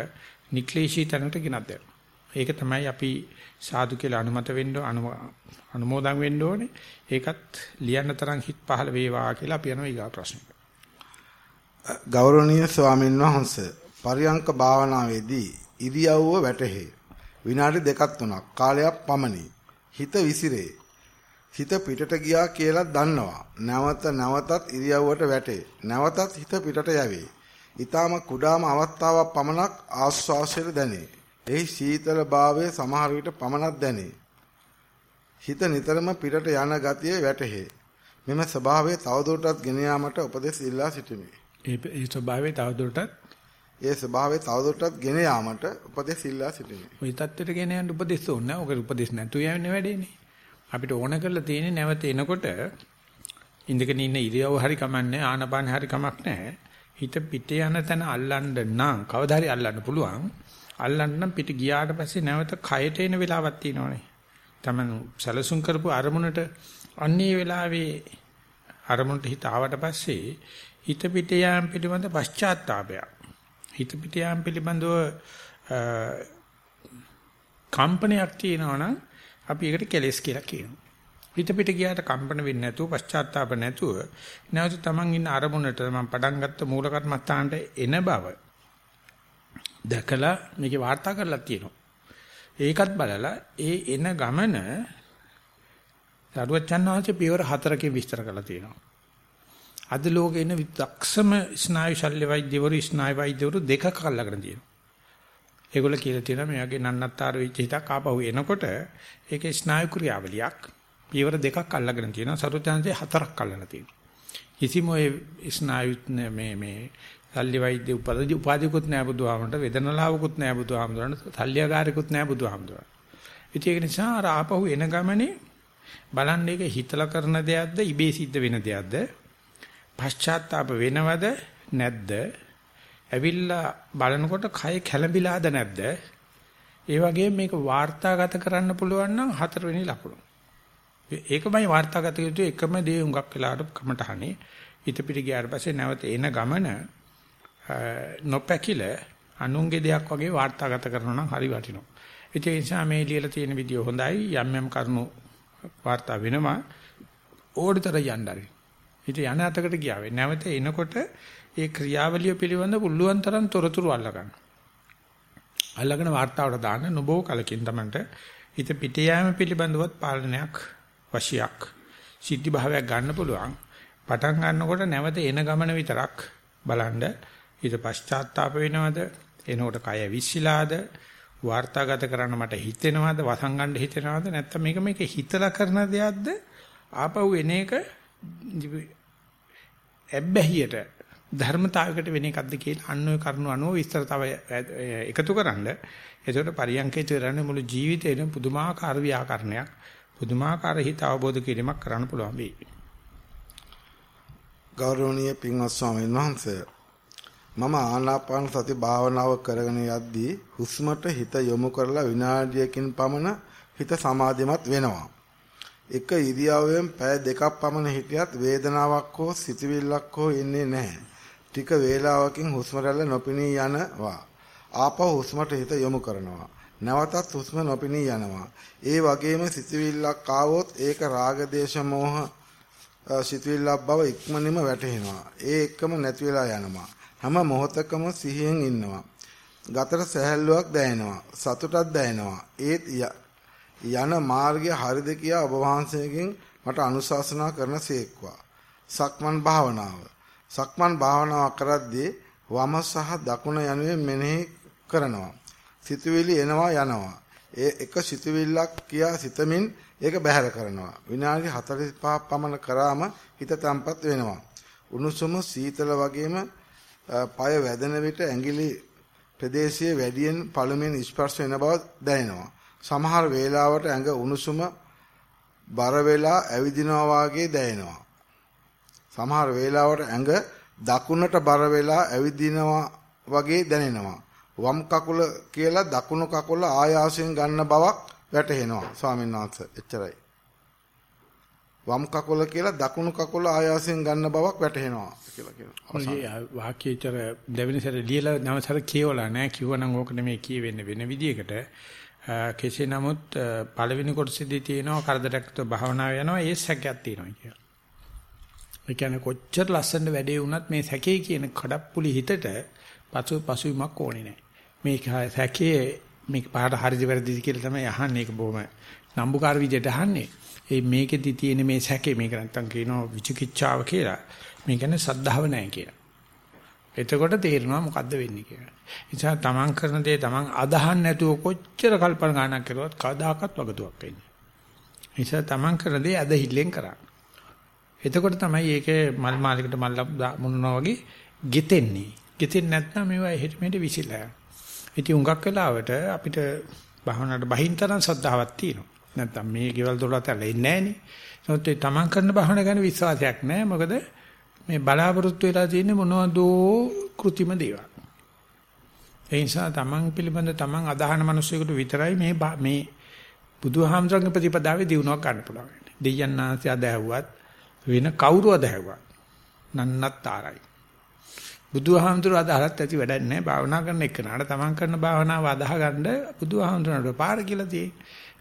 නික්ලේශී තැනකට ගෙනත් ඒක තමයි අපි සාදු කියලා අනුමත වෙන්න අනුමෝදන් වෙන්න ඕනේ. ඒකත් ලියන්න තරම් හිත් පහළ වේවා කියලා අපි යනවා ඊගා ප්‍රශ්නෙට. ගෞරවනීය ස්වාමීන් වහන්සේ පරියංක භාවනාවේදී ඉරියව්ව වැටහෙ. විනාඩි දෙකක් තුනක් කාලයක් පමණි. හිත විසිරේ. හිත පිටට ගියා කියලා දන්නවා. නැවත නැවතත් ඉරියව්වට වැටේ. නැවතත් හිත පිටට යවේ. ඊටම කුඩාම අවස්ථාවක් පමණක් ආස්වාසයට දැනේ. එහි සීතල භාවය සමහර විට පමණක් දැනේ. හිත නිතරම පිටට යන ගතිය වැටහේ. මෙම ස්වභාවය තවදුරටත් ගෙන යාමට උපදෙස් ඉල්ලා සිටිමි. ඒ ඒ ස්වභාවය තවදුරටත් ඒ ස්වභාවය තවදුරටත් ගෙන යාමට උපදෙස් ඉල්ලා සිටිනේ. ওই தත්ත්වයට ගෙන යන්න උපදෙස් ඕනේ නැහැ. ඔක උපදෙස් නැතු යන්නේ වැඩේනේ. අපිට ඕන කරලා තියෙන්නේ නැවත එනකොට ඉඳගෙන ඉන්න ඉරියව්ව හරි කමන්නේ ආනපාන හරි කමක් නැහැ. හිත පිට යන තැන අල්ලන්න නම් කවදා හරි අල්ලන්න පුළුවන්. අල්ලන්න නම් පිට ගියාට පස්සේ නැවත කයට එන වෙලාවක් තියෙනවනේ. Taman සැලසුම් කරපු අරමුණට අන්නේ වෙලාවේ අරමුණට හිත ආවට පස්සේ හිත පිට යාම පිළිබඳ පශ්චාත්තාවයක් හිත පිට යාම පිළිබඳව කම්පනයක් තියෙනවනම් අපි ඒකට කෙලස් කියලා කියනවා. හිත පිට ගියාට කම්පන වෙන්නේ නැතුව පශ්චාත්තාප නැතුව නැවත තමන් ඉන්න අරමුණට මම පටන් ගත්ත මූල කර්මස්ථානට එන බව දැකලා මේකේ වාර්තා කරලා තියෙනවා. ඒකත් බලලා ඒ එන ගමන සරුවචන්හන්සේ පියවර හතරකින් විස්තර කරලා තියෙනවා. අද ලෝකේ ඉන්න විදක්ෂම ස්නායු ශල්‍ය වෛද්‍යවරු ස්නායු වෛද්‍යවරු දෙකක් අල්ලගෙන තියෙනවා. ඒගොල්ලෝ කියලා තියෙනවා මේ වගේ නන්නත්තර වෙච්ච හිතක් ආපහු එනකොට ඒකේ ස්නායු ක්‍රියාවලියක් පියවර දෙකක් අල්ලගෙන තියෙනවා. සරුවචනන්සේ හතරක් අල්ලලා තියෙනවා. කිසිම ඔය ස්නායුත් මේ මේ සල්ලි වෛද්‍ය උපදි උපාධිකුත් නෑ බුදුහාමරට වේදනලාවකුත් නෑ බුදුහාමරට සල්ලියාකාරිකුත් නෑ බුදුහාමරට. ඉතින් ඒක නිසා අර ආපහු එන ගමනේ බලන්න ඒක හිතලා කරන දෙයක්ද ඉබේ සිද්ධ වෙන දෙයක්ද පශ්චාත්තාප වෙනවද නැද්ද? ඇවිල්ලා බලනකොට කය කැළඹිලාද නැද්ද? ඒ වගේම මේක වාර්තාගත කරන්න පුළුවන් නම් හතරවෙනි ලකුණ. ඒකමයි වාර්තාගත යුතු එකම දේ උඟක් වෙලාවට කමටහනේ. හිත පිට ගියාට පස්සේ නැවත එන ගමන නොපැකිල අනුන්ගේ දෙයක් වගේ වාර්තාගත කරනවා නම් හරි වටිනවා. ඒ නිසා මේ ලියලා තියෙන විදිය හොඳයි. යම් යම් කරුණු වාර්තා වෙනවා ඕඩතර යන්නරි. ඉතින් යන අතකට ගියාවේ. නැවත එනකොට ඒ ක්‍රියාවලිය පිළිබඳ පුළුවන් තරම් තොරතුරු අල්ලගන්න. අල්ලගෙන වාර්තාවට දාන්න නොබෝ කලකින් තමන්ට හිත පිට යෑම පිළිබඳවත් පාලනයක් වශයක් සිද්ධි භාවයක් ගන්න පුළුවන්. පටන් ගන්නකොට නැවත එන ගමන විතරක් බලන්න ඊට පශ්චාත්තාප වෙනවද එනකොට කය විශ්සිලාද වාර්තාගත කරන්න මට හිතෙනවද වසංගණ්ඩ හිතෙනවද නැත්නම් මේක මේක හිතලා කරන දෙයක්ද ආපහු එන එක ඇබ්බැහියට ධර්මතාවයකට වෙන එකක්ද කියලා අන්න ඔය කරුණු අනුව විස්තර තව එකතු කරන්න එතකොට පරියන්කේ ඉතරන්නේ මුළු ජීවිතේම පුදුමාකාර ව්‍යාකරණයක් පුදුමාකාර හිත අවබෝධ කිරීමක් කරන්න පුළුවන් වෙයි. ගෞරවනීය පින්වත් ස්වාමීන් වහන්සේ මම ආනාපාන සති භාවනාව කරගෙන යද්දී හුස්මට හිත යොමු කරලා විනාඩියකින් පමණ හිත සමාධිමත් වෙනවා. එක ඉරියව්වෙන් පැය දෙකක් පමණ හිටියත් වේදනාවක් හෝ සිතවිල්ලක් හෝ එන්නේ නැහැ. ටික වේලාවකින් හුස්ම රැල්ල නොපෙනී යනවා. ආපහු හුස්මට හිත යොමු කරනවා. නැවතත් හුස්ම නොපෙනී යනවා. ඒ වගේම සිතවිල්ලක් ආවොත් ඒක රාග දේශ මොහ සිතවිල්ලක් බව ඉක්මනින්ම වැටහෙනවා. ඒ එක්කම නැති වෙලා යනවා. හැම මොහොතකම සිහියෙන් ඉන්නවා. ගතට සැහැල්ලුවක් දැනෙනවා. සතුටක් දැනෙනවා. ඒත් යන මාර්ගය හරිද කියා ඔබ වහන්සේගෙන් මට අනුශාසනා කරන සේක්වා. සක්මන් භාවනාව. සක්මන් භාවනාව කරද්දී වම සහ දකුණ යනුවෙන් මෙනෙහි කරනවා. සිතුවිලි එනවා යනවා. ඒ එක සිතුවිල්ලක් කියා සිතමින් ඒක බැහැර කරනවා. විනාඩි 45ක් පමණ කරාම හිත තැම්පත් වෙනවා. උණුසුම සීතල වගේම পায় වැදෙන විට ඇඟිලි ප්‍රදේශයේ වැඩියෙන් පළමුවෙන් ස්පර්ශ වෙන බව දැනෙනවා. සමහර වේලාවට ඇඟ උණුසුම බර වෙලා ඇවිදිනවා වාගේ දැනෙනවා. සමහර වේලාවට ඇඟ දකුණට බර වෙලා ඇවිදිනවා වගේ දැනෙනවා. වම් කකුල කියලා දකුණු කකුල ආයාසයෙන් ගන්න බවක් වැටහෙනවා ස්වාමීන් වහන්සේ එච්චරයි. වම් කකුල කියලා දකුණු කකුල ආයාසයෙන් ගන්න බවක් වැටහෙනවා කියලා කියනවා. වාක්‍යචර දෙවෙනි සැරේ ලියලා නවසර කියවලා නැහැ. කිව්වනම් ඕක නෙමෙයි කියවෙන්නේ වෙන විදියකට. කෙසේ නමුත් පළවෙනි කොටසේදී තියෙනවා කරදරයක්ත භාවනාව යනවා ඒ සැකයක් තියෙනවා කියලා. ඒ කියන්නේ කොච්චර ලස්සන වැඩේ වුණත් මේ සැකේ කියන කඩප්පුලි හිතට පසු පසුවීමක් ඕනේ නැහැ. මේ සැකේ මේක පාට හරිද වැරදිද කියලා තමයි අහන්නේ. ඒක බොහොම නම්බුකාර විදිහට අහන්නේ. ඒ මේකෙදි තියෙන මේ සැකේ මේක නැත්තම් කියනවා විචිකිච්ඡාව කියලා. මේ කියන්නේ සද්ධාව නැහැ කියලා. එතකොට තේරෙනවා මොකද්ද වෙන්නේ කියලා. ඒ නිසා තමන් කරන දේ තමන් අදහන් නැතුව කොච්චර කල්පනා ගන්නක් කරුවත් කවදාකවත් වගතුවක් වෙන්නේ. ඒ නිසා තමන් කරන දේ අදහිල්ලෙන් කරන්න. එතකොට තමයි ඒකේ මල් මාලයකට මල් මුනනවා වගේ ගෙතෙන්නේ. ගෙතෙන්නේ නැත්නම් මේවා එහෙට මෙහෙට විසිලා යනවා. ඉතින් උඟක් වෙලාවට අපිට භවනාට බහින්තරන් සද්ධාවක් තියෙනවා. නැත්තම් මේ ගෙවල් දොරට ඇලෙන්නේ නැහනේ. නමුත් ඒ තමන් කරන භවන ගැන විශ්වාසයක් නැහැ. මොකද මේ බලාපොරොත්තු වෙලා තියෙන්නේ මොනවදෝ કૃතිම දේවල්. ඒ නිසා තමන් පිළිබඳ තමන් අදහන මිනිස්සුෙකුට විතරයි මේ මේ බුදුහාමසංග ප්‍රතිපදාවේ දිනුවක් ගන්න පුළුවන්. දෙයයන් ආන්සිය අදහැව්වත් වෙන කවුරු අදහැව්වත් නන්නත් ආරයි. බුදුහාමුදුර අදහලත් ඇති වැඩක් නැහැ. භාවනා කරන එකනට තමන් කරන භාවනාව අදාහ ගන්න බුදුහාමුදුරන්ට පාර කියලා තියෙන්නේ.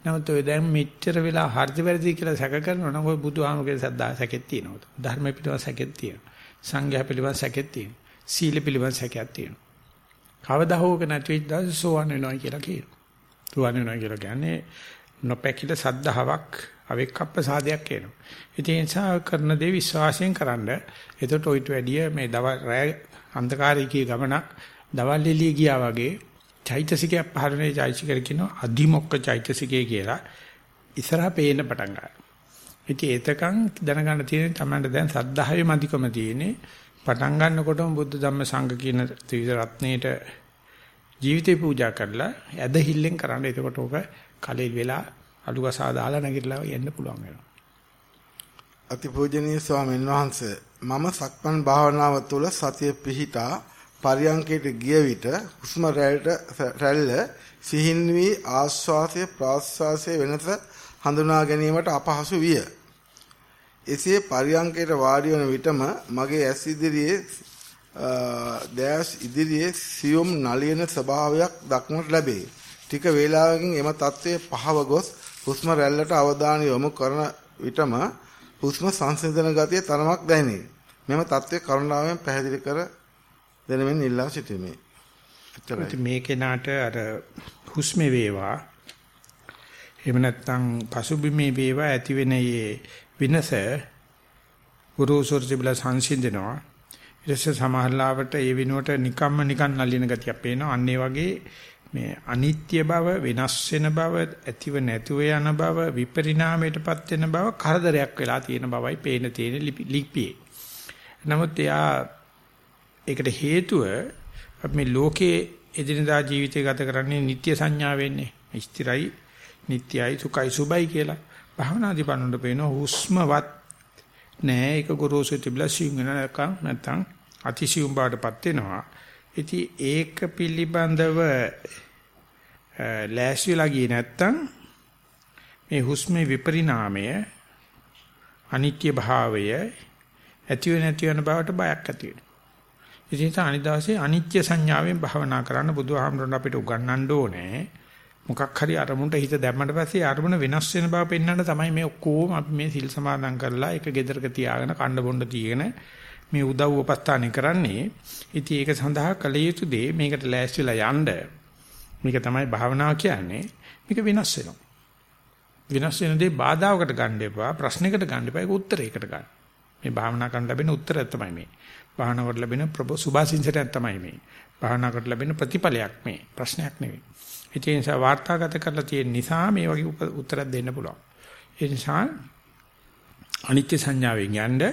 නමුත් ඔය දැන් මෙච්චර වෙලා හරිද වැරදි කියලා සැක කරනවා නම් ඔය බුදුහාමුදුරගේ සද්දා සැකෙත් තියෙනවා. ධර්ම පිළිවෙල සැකෙත් තියෙනවා. සංඝයා පිළිවෙල සැකෙත් තියෙනවා. සීල පිළිවෙල සැකයක් තියෙනවා. කවදා හෝ නැති වෙච්ච දවසේ සෝවන් වෙනවා කියලා කියනවා. සෝවන් වෙනවා කියලා කියන්නේ නොපැකිල සද්ධාාවක් අවෙක්කප්ප සාදයක් කියනවා. ඉතින් ඒ නිසා කරන දේ විශ්වාසයෙන් කරන්න. එතකොට ඔයිට වැඩිය මේ දවල් රැ අන්ධකාරයේ ගිය ගමනක් දවල් එළිය ගියා වගේ චෛතසිකයක් පහළනේ චෛතසිකය කියනවා අධිමොක්ක චෛතසිකය කියලා ඉස්සරහා පේන්න පටන් ගන්නවා. ඉතින් එතකන් දැනගන්න තියෙන තමයි දැන් සද්ධාවේ මධිකම තියෙන්නේ. පටන් ගන්නකොටම බුද්ධ ධම්ම සංඝ කියන ත්‍රිවිධ රත්නයේට ජීවිතේ පූජා කරලා ඇදහිල්ලෙන් කරන්න. එතකොට ඕක කලෙල් වෙලා අලුගසා දාලා නැගිටලා යන්න පුළුවන් වෙනවා. අතිපූජනීය ස්වාමීන් වහන්සේ මම සක්මන් භාවනාව තුළ සතිය පිහිටා පරියංකයට ගිය විට හුස්ම රැල්ල සිහින් වී ආස්වාසය ප්‍රාස්වාසය වෙනස හඳුනා ගැනීමට අපහසු විය. එසේ පරියංකයට වාඩි වන විටම මගේ ඇස් ඉදිරියේ දැස් ඉදිරියේ සියුම් නලියන ස්වභාවයක් දක්නට ලැබේ. ටික වේලාවකින් එම తත්වයේ පහව ගොස් හුස්ම රැල්ලට අවධානය යොමු කරන විටම හුස්ම සංසිඳන ගතිය තරමක් දැනේ. මෙම తත්වයේ කරුණාවෙන් පැහැදිලි කර දෙනමින් ඉල්ලා සිටිමි. එච්චරයි. මේ කෙනාට අර හුස්මේ වේවා එහෙම නැත්නම් පසුබිමේ වේවා ඇති වෙන විනස ගුරුසොර තිබලා සංසිඳනවා. ඊට පස්සේ සමහරලාවට ඒ විනුවට නිකම්ම නිකන් නලින ගතියක් පේනවා. අන්න ඒ වගේ මේ අනිත්‍ය බව වෙනස් වෙන බව ඇතිව නැතිව යන බව විපරිණාමයටපත් වෙන බව කරදරයක් වෙලා තියෙන බවයි පේන තියෙන ලිපියේ. නමුත් එයා ඒකට හේතුව අපි මේ ලෝකයේ එදිනදා ජීවිතය ගත කරන්නේ නිත්‍ය සංඥා වෙන්නේ. ස්ථිරයි, නිට්ටයයි, සුඛයි, සුබයි කියලා. භවනාදී පන්නොත් පේන හුස්මවත් නෑ ඒක ගොරෝසු තිබලා සිං වෙනකම් නැත්තම් අතිසියුම් බාටපත් වෙනවා. ඉතින් ඒක පිළිබඳව ලෑස්තිලා ගියේ නැත්තම් මේ හුස්මේ විපරිණාමය අනිත්‍ය භාවය ඇති වෙ නැති වෙන බවට බයක් ඇති වෙනවා. ඉතින් අනිදාසේ අනිත්‍ය සංඥාවෙන් භවනා කරන්න බුදුහාමුදුරන් අපිට උගන්වන්න ඕනේ. මොකක් හරි අරමුණට හිත දැම්මට පස්සේ අරමුණ වෙනස් වෙන බව පෙන්වන්න තමයි මේ ඔක්කොම අපි මේ සිල් සමාදන් කරලා ඒක gedaraක තියාගෙන කණ්ඩ බොණ්ඩ තියගෙන මේ උදව් උපස්ථානෙ කරන්නේ. ඉතින් ඒක සඳහා කළ යුතු දේ මේකට ලෑස්තිලා යන්න. මේක තමයි භාවනාව කියන්නේ. මේක වෙනස් වෙනවා. වෙනස් වෙන දේ බාධාවකට ගන්න එපා, ප්‍රශ්නයකට ගන්න එපා, ඒක උත්තරයකට ගන්න. මේ භාවනා කරන ලැබෙන උත්තරය තමයි මේ. භාවනාවට ලැබෙන ප්‍රබෝ සුභාසින්සටයක් තමයි මේ. භාවනාකට ලැබෙන ප්‍රතිඵලයක් මේ. ප්‍රශ්නයක් නෙවෙයි. ඒ නිසා වාර්තාගත කරලා තියෙන නිසා මේ වගේ උත්තරයක් දෙන්න පුළුවන්. ඒ නිසා අනිත්‍ය සංඥාවෙන් යන්නේ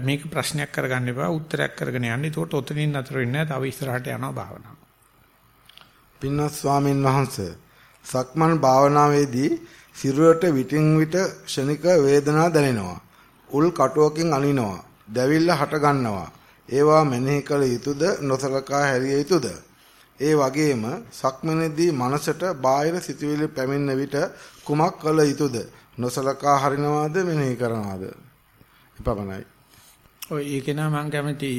මේක ප්‍රශ්නයක් කරගන්න එපා උත්තරයක් කරගෙන යන්න. ඒකට ඔතනින් නතර වෙන්නේ නැහැ. තව ඉස්සරහට යනවා භාවනාව. පින්වත් ස්වාමින් වහන්සේ සක්මන් භාවනාවේදී සිරුරට විටින් විට ක්ෂණික වේදනා දැනෙනවා. උල් කටුවකින් අනිනවා. දැවිල්ල හට ගන්නවා. ඒවා මෙනෙහි කළ යුතුයද නොසලකා හැරිය යුතුයද? ඒ වගේම සක්මනේදී මනසට බාහිර සිතුවිලි පැමිණෙන විට කුමක් කළ යුතුයද? නොසලකා හරිනවාද මෙනෙහි කරනවාද? එපමණයි. ඔය ඒකේ නම් මම කැමති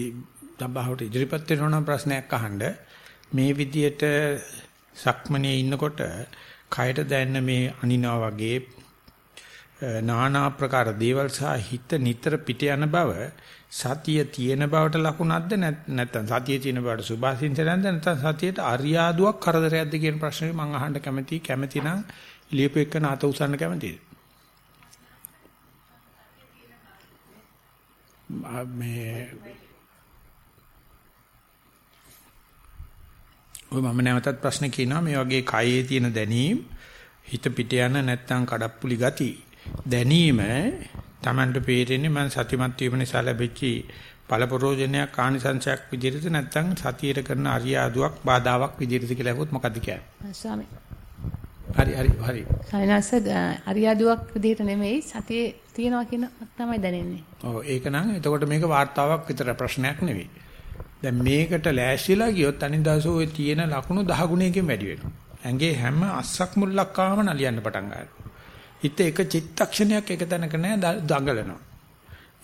දබ්බහවට ඉදිරිපත් වෙනවා ප්‍රශ්නයක් අහන්න. මේ විදියට සක්මනේ ඉන්නකොට කයට දැනෙන මේ අනිනා වගේ නානා ප්‍රකාර දේවල් සහ හිත නිතර පිට යන බව සතිය තියෙන බවට ලකුණක්ද නැත්නම් සතිය තියෙන බවට සුභාසින්සනක්ද නැත්නම් සතියට අරියාදුවක් කරදරයක්ද කියන ප්‍රශ්නේ මම අහන්න කැමතියි. කැමති නම් ලියපු එක නාත උසන්න කැමතියි. මේ ඔය මම නැවතත් ප්‍රශ්න කියනවා. මේ වගේ කයේ තියෙන දැනීම් හිත පිට යන නැත්තම් කඩප්පුලි ගති දැනීම Tamanට පේරෙන්නේ මම සතිමත් වීම නිසා ලැබිච්ච පළපරෝජනයක් ආනිසංශයක් විදිහට නැත්නම් සතියට කරන අරියාදුවක් බාධාවක් විදිහට කියලා හෙවොත් මොකද්ද කියන්නේ? ස්වාමී. හරි හරි හරි. සයනස අරියාදුවක් විදිහට නෙමෙයි සතියේ තියනවා කියන තමයි දැනෙන්නේ. ඔව් ඒක නම් එතකොට මේක වார்த்தාවක් විතර ප්‍රශ්නයක් නෙවෙයි. දැන් මේකට ලෑස්තිලා ගියොත් අනිදාසෝ ඔය තියෙන ලකුණු 10 ගුණයකින් වැඩි වෙනවා. ඇඟේ හැම අස්සක් මුල්ලක් ආවම නලියන්න පටන් ගන්නවා. හිත එක චිත්තක්ෂණයක් එක තැනක නෑ දඟලනවා.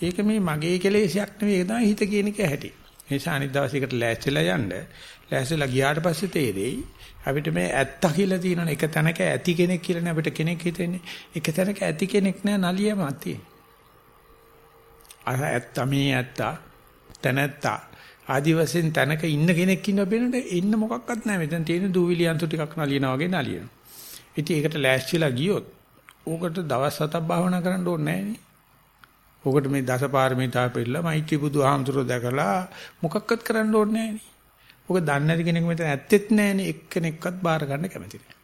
ඒක මේ මගේ කෙලෙසයක් නෙවෙයි ඒක තමයි හිත කියන එක ඇහැටි. ඒ නිසා අනිත් දවසේකට ලෑස්තිලා යන්න ලෑස්තිලා ගියාට පස්සේ තේරෙයි අපිට මේ ඇත්ත කියලා තියෙනවනේ එක තැනක ඇති කෙනෙක් කියලානේ අපිට කෙනෙක් හිතෙන්නේ එක තැනක ඇති කෙනෙක් නෑ නලියමක් තියෙන. අර ඇත්ත මේ ඇත්ත තැනැත්ත ආදි වශයෙන් තැනක ඉන්න කෙනෙක් ඉන්න බෙන්නට ඉන්න මොකක්වත් නෑ මෙතන තියෙන දූවිලි අන්තු ටිකක් නලියනා වගේ නලියනවා. ඉතින් ඒකට ලෑස්තිලා ගියොත් ඕකට දවස් හතක් භාවනා කරන්න ඕනේ නෑනේ. ඕකට මේ දසපාරමිතා පෙරලා මෛත්‍රී බුදුහාමුදුරුවෝ දැකලා මොකක්වත් කරන්න ඕනේ නෑනේ. ඔක දන්නේ නැති කෙනෙක් මෙතන ඇත්තෙත් නැහැනේ එක්කෙනෙක්වත් බාර ගන්න කැමති නැහැ.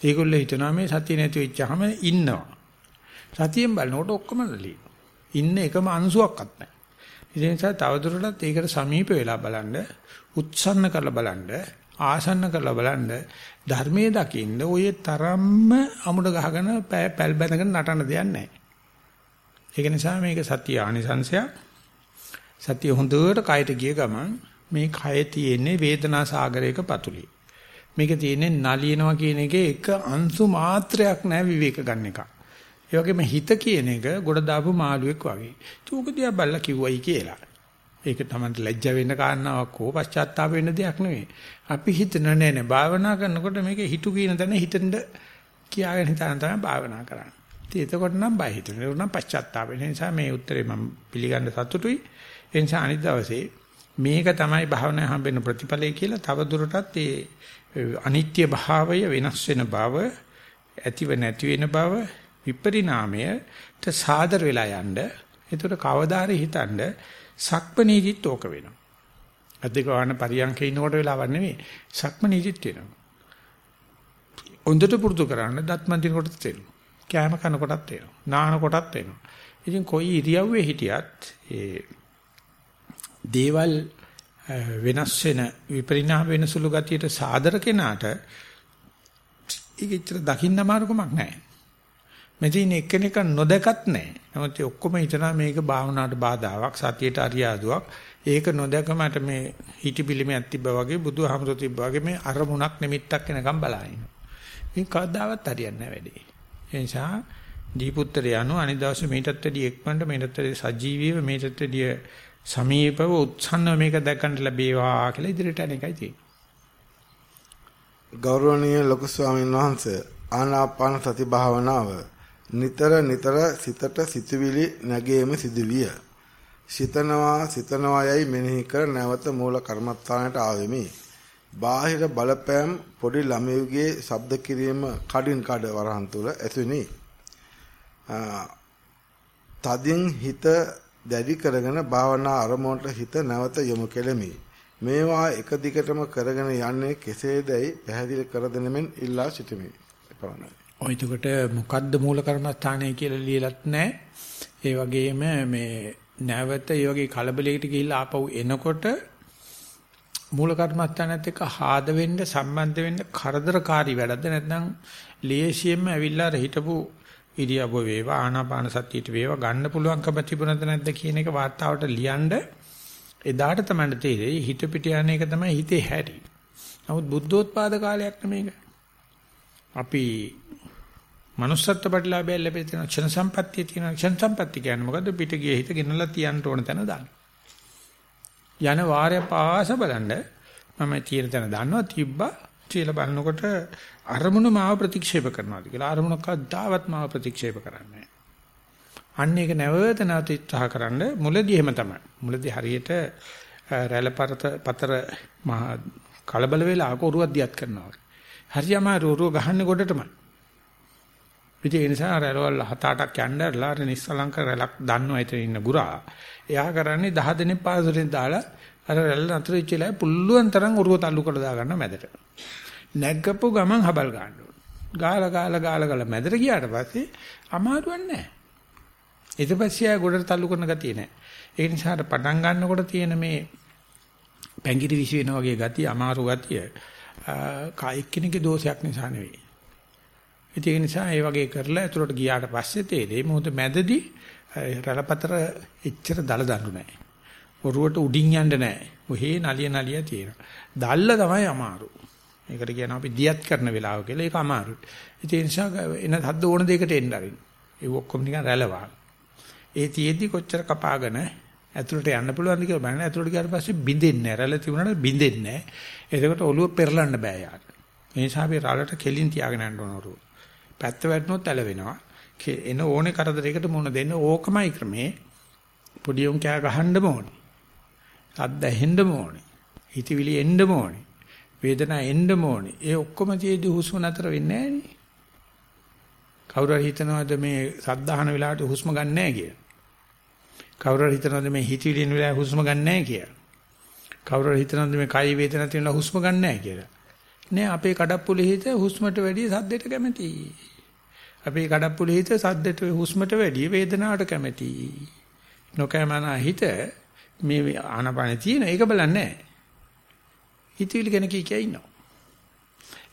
ඒගොල්ලෝ හිතනවා මේ සතිය නැති වෙච්චාම ඉන්නවා. සතියෙන් බලනකොට ඔක්කොම දලී. ඉන්න එකම අංශුවක්වත් නැහැ. ඒ නිසා තවදුරටත් ඒකට සමීප වෙලා බලන්න, උත්සන්න කරලා බලන්න, ආසන්න කරලා බලන්න ධර්මයේ දකින්න ඔය තරම්ම අමුඩ ගහගෙන පැල් බැඳගෙන නටන දෙයක් නැහැ. ඒක නිසා මේක සත්‍ය ආනිසංශයක්. සත්‍ය හොඳට කයට ගිය ගමන් මේ කය තියෙන්නේ වේදනා සාගරයක පතුලේ. මේක තියෙන්නේ නලියනවා කියන එකේ එක අංශු මාත්‍රයක් නැහැ විවේක ගන්න එක. ඒ වගේම හිත කියන එක ගොඩ දාපු මාළුවෙක් වගේ. චූක දිහා බල්ලා කිව්වයි කියලා. ඒක තමයි ලැජ්ජ වෙන්න කාරණාවක් හෝ පශ්චාත්තාප වෙන්න දෙයක් නෙවෙයි. අපි හිතන නෑ නෑ භාවනා කරනකොට මේක හිතු කියන තැන හිතෙන්ද කියාගෙන හිතන තමයි භාවනා කරන්නේ. ඉතින් එතකොට නම් බය හිතෙනවා. ඒක නම් පශ්චාත්තාප වෙන නිසා මේ උත්තරේ මම පිළිගන්න සතුටුයි. ඒ නිසා අනිත් දවසේ මේක තමයි භාවනා හම්බෙන ප්‍රතිඵලය කියලා තව දුරටත් ඒ අනිත්‍ය භාවය වෙනස් වෙන බව ඇතිව නැති වෙන බව විපරිණාමයට සාදර වෙලා යන්න. ඒතකොට කවදාරි හිතන්න සක්මනීදිත් ඕක වෙනවා. අධික වහන පරියන්කේ ඉන්නකොට වෙලාවක් නෙමෙයි. සක්මනීදිත් වෙනවා. හොඳට පුරුදු කරන්න දත්මන් දින කොටත් වෙනවා. කෑම කන කොටත් වෙනවා. නාන කොටත් වෙනවා. ඉතින් කොයි ඉරියව්වේ හිටියත් ඒ දේවල් වෙනස් වෙන විපරිණාම වෙන සුළු ගතියට සාදර කෙනාට ඒක ඉතර දකින්න අමාරුකමක් නැහැ. මෙතන එක්කෙනෙක් නොදකත් නැහැ. නමුත් ඔක්කොම හිතනවා මේක භාවනාවට බාධාවක් සතියට අරියාදුවක්. ඒක නොදැක මට මේ හිටි පිළිමයක් තිබ්බා වගේ බුදුහමරෝ තිබ්බා වගේ මේ අරමුණක් නිමිත්තක් එනකම් බලහිනවා. ඉතින් කවදාවත් හරියන්නේ නැහැ වැඩේ. ඒ නිසා දීපුත්‍ර යනු අනිත් දවසේ මේටත් වැඩි එක්මන්ට මේටත් වැඩි සජීවීව මේටත් වැඩි සමීපව උත්සන්නව මේක දැකන්න ලැබේවා කියලා ඉදිරියට යන එකයි තියෙන්නේ. ගෞරවනීය ලොකු ස්වාමීන් වහන්සේ ආනාපාන සති භාවනාව නිතර නිතර සිතට සිතුවිලි නැගීම සිදුවිය. සිතනවා සිතනවා යයි මෙනෙහි කර නැවත මූල කර්මස්ථානයට ආවෙමි. බාහිර බලපෑම් පොඩි ළමයෙකුගේ ශබ්ද කිරීම කඩින් කඩ වරහන් තුල ඇසුනි. තදින් හිත දැඩි කරගෙන භාවනා අරමුණට හිත නැවත යොමු කෙලෙමි. මේවා එක දිගටම කරගෙන යන්නේ කෙසේදයි පැහැදිලි කර දෙනෙමින් ඉල්ලා සිටිමි. එපමණයි. ඔය එතකොට මොකද්ද මූල කර්මස්ථානය කියලා ලියලත් නැහැ. ඒ වගේම මේ නැවත ඒ වගේ කලබලයකට ගිහිල්ලා ආපහු එනකොට මූල කර්මස්ථානත් එක්ක ආද වෙන්න සම්බන්ධ වෙන්න කරදරකාරී වැඩක්ද නැත්නම් ලේසියෙන්ම ඇවිල්ලා හිටපු ඉරියව්ව වේවා ආනාපාන සතියට වේවා ගන්න පුළුවන්කම තිබුණද නැද්ද කියන එක වාර්තාවට ලියනද එදාට තමයි තේරෙයි හිත පිට යන එක තමයි හිතේ හැටි. නමුත් බුද්ධෝත්පාද කාලයක් නෙමේක. අපි manussත්ත්ව ප්‍රතිලාභය ලැබෙන තියෙන ක්ෂණ සම්පත්තිය තියෙන ක්ෂණ සම්පත්තිය කියන්නේ මොකද්ද පිට ගිය හිත ගෙනලා තියන්න ඕන තැන දාන්න. යන වාරය පාස බලන්න මම තියෙන තැන දන්නවා තිබ්බා කියලා බලනකොට අරමුණ මාව ප්‍රතික්ෂේප කරනවාද කියලා අරමුණක් දාවත් මාව ප්‍රතික්ෂේප කරන්නේ අන්න ඒක නැවත නැවත උත්සාහ කරන්න මුලදී එහෙම තමයි. මුලදී හරියට රැළපරත පතර කලබල වෙලා අකෝරුවක් දියත් කරනවා. හරියම රෝරුව ගහන්නේ ගොඩටමයි. ඉතින් ඒ නිසා රැළවල් හත අටක් යnderලා අර නිස්සලංක රැළක් දන්නවා එතන ඉන්න ගුරා. එයා කරන්නේ 10 දිනක් පාසලෙන් දාලා අර රැළ නතර වෙච්චලා පුල්ලුවන් තරම් ඔරුව තල්ලු කරලා දා ගන්න මැදට. නැග්ගපු ගමන් හබල් ගන්න ඕන. ගාලා ගාලා ගාලා ගාලා මැදට ගියාට පස්සේ අමාරුවක් නැහැ. ඊට පස්සේ ආය ගොඩට තල්ලු කරන ගතිය නැහැ. ඒ නිසා පටන් ගන්නකොට තියෙන මේ පැංගිරි විශ් වෙන වගේ ගතිය අමාරු ගතිය කායික කෙනෙකුගේ දෝෂයක් නිසා නෙවෙයි. ඒ නිසා ඒ වගේ කරලා ඇතුළට ගියාට පස්සේ තේරෙයි මොකද මැදදී රළපතර එච්චර දල දඬු නැහැ. ඔරුවට උඩින් යන්න නැහැ. ඔහේ නලිය නලිය තියෙනවා. දැල්ල තමයි අමාරු. ඒකට කියනවා අපි දියත් කරන වෙලාව කියලා. ඒක අමාරුයි. ඒ නිසා එන හද්ද ඕන දෙයකට එන්න අරින්. ඒ ඔක්කොම නිකන් රැළවා. ඒ තියේදී කොච්චර කපාගෙන ඇතුළට යන්න පුළුවන්ද කියලා බලන්න. ඇතුළට ගියාට පස්සේ බින්දෙන්නේ නැහැ. රැළ තිබුණාට බින්දෙන්නේ නැහැ. එතකොට ඔළුව පෙරලන්න බෑ යාට. ඒ නිසා අපි රැළට කෙලින් තියාගෙන යන්න ඕන ඔරුව. පැත්ත වැටුනොත් ඇලවෙනවා. එන ඕනේ කරදරයකට මුණ දෙන්න ඕකමයි ක්‍රමේ. පොඩි උන් කෑ ගහන්නම ඕනේ. සද්ද ඇහෙන්නම ඕනේ. හිතවිලි එන්නම ඕනේ. වේදනාව එන්නම ඕනේ. ඒ ඔක්කොම තියේදී හුස්ම නතර වෙන්නේ නැහැ කවුරු හරි හිතනවාද මේ සද්දාහන වෙලාවට හුස්ම ගන්න නැහැ කියලා. කවුරු හරි හිතනවාද මේ හිතවිලි එන වෙලාවට හුස්ම ගන්න නැහැ කියලා. කවුරු හරි හිතනද මේ කයි වේදනාවක් තියෙනවා හුස්ම ගන්න නැහැ කියලා. නෑ අපේ කඩප්පුලේ හිත හුස්මට වැඩිය සද්දෙට කැමතියි. අපේ කඩප්පුලේ හිත සද්දෙට හුස්මට වැඩිය වේදනාවට කැමතියි. නොකෑමන හිත මේ ආනපාන තියෙන ඒක බලන්නේ නැහැ. හිතවිලි ගැන කී කිය ඉන්නවා.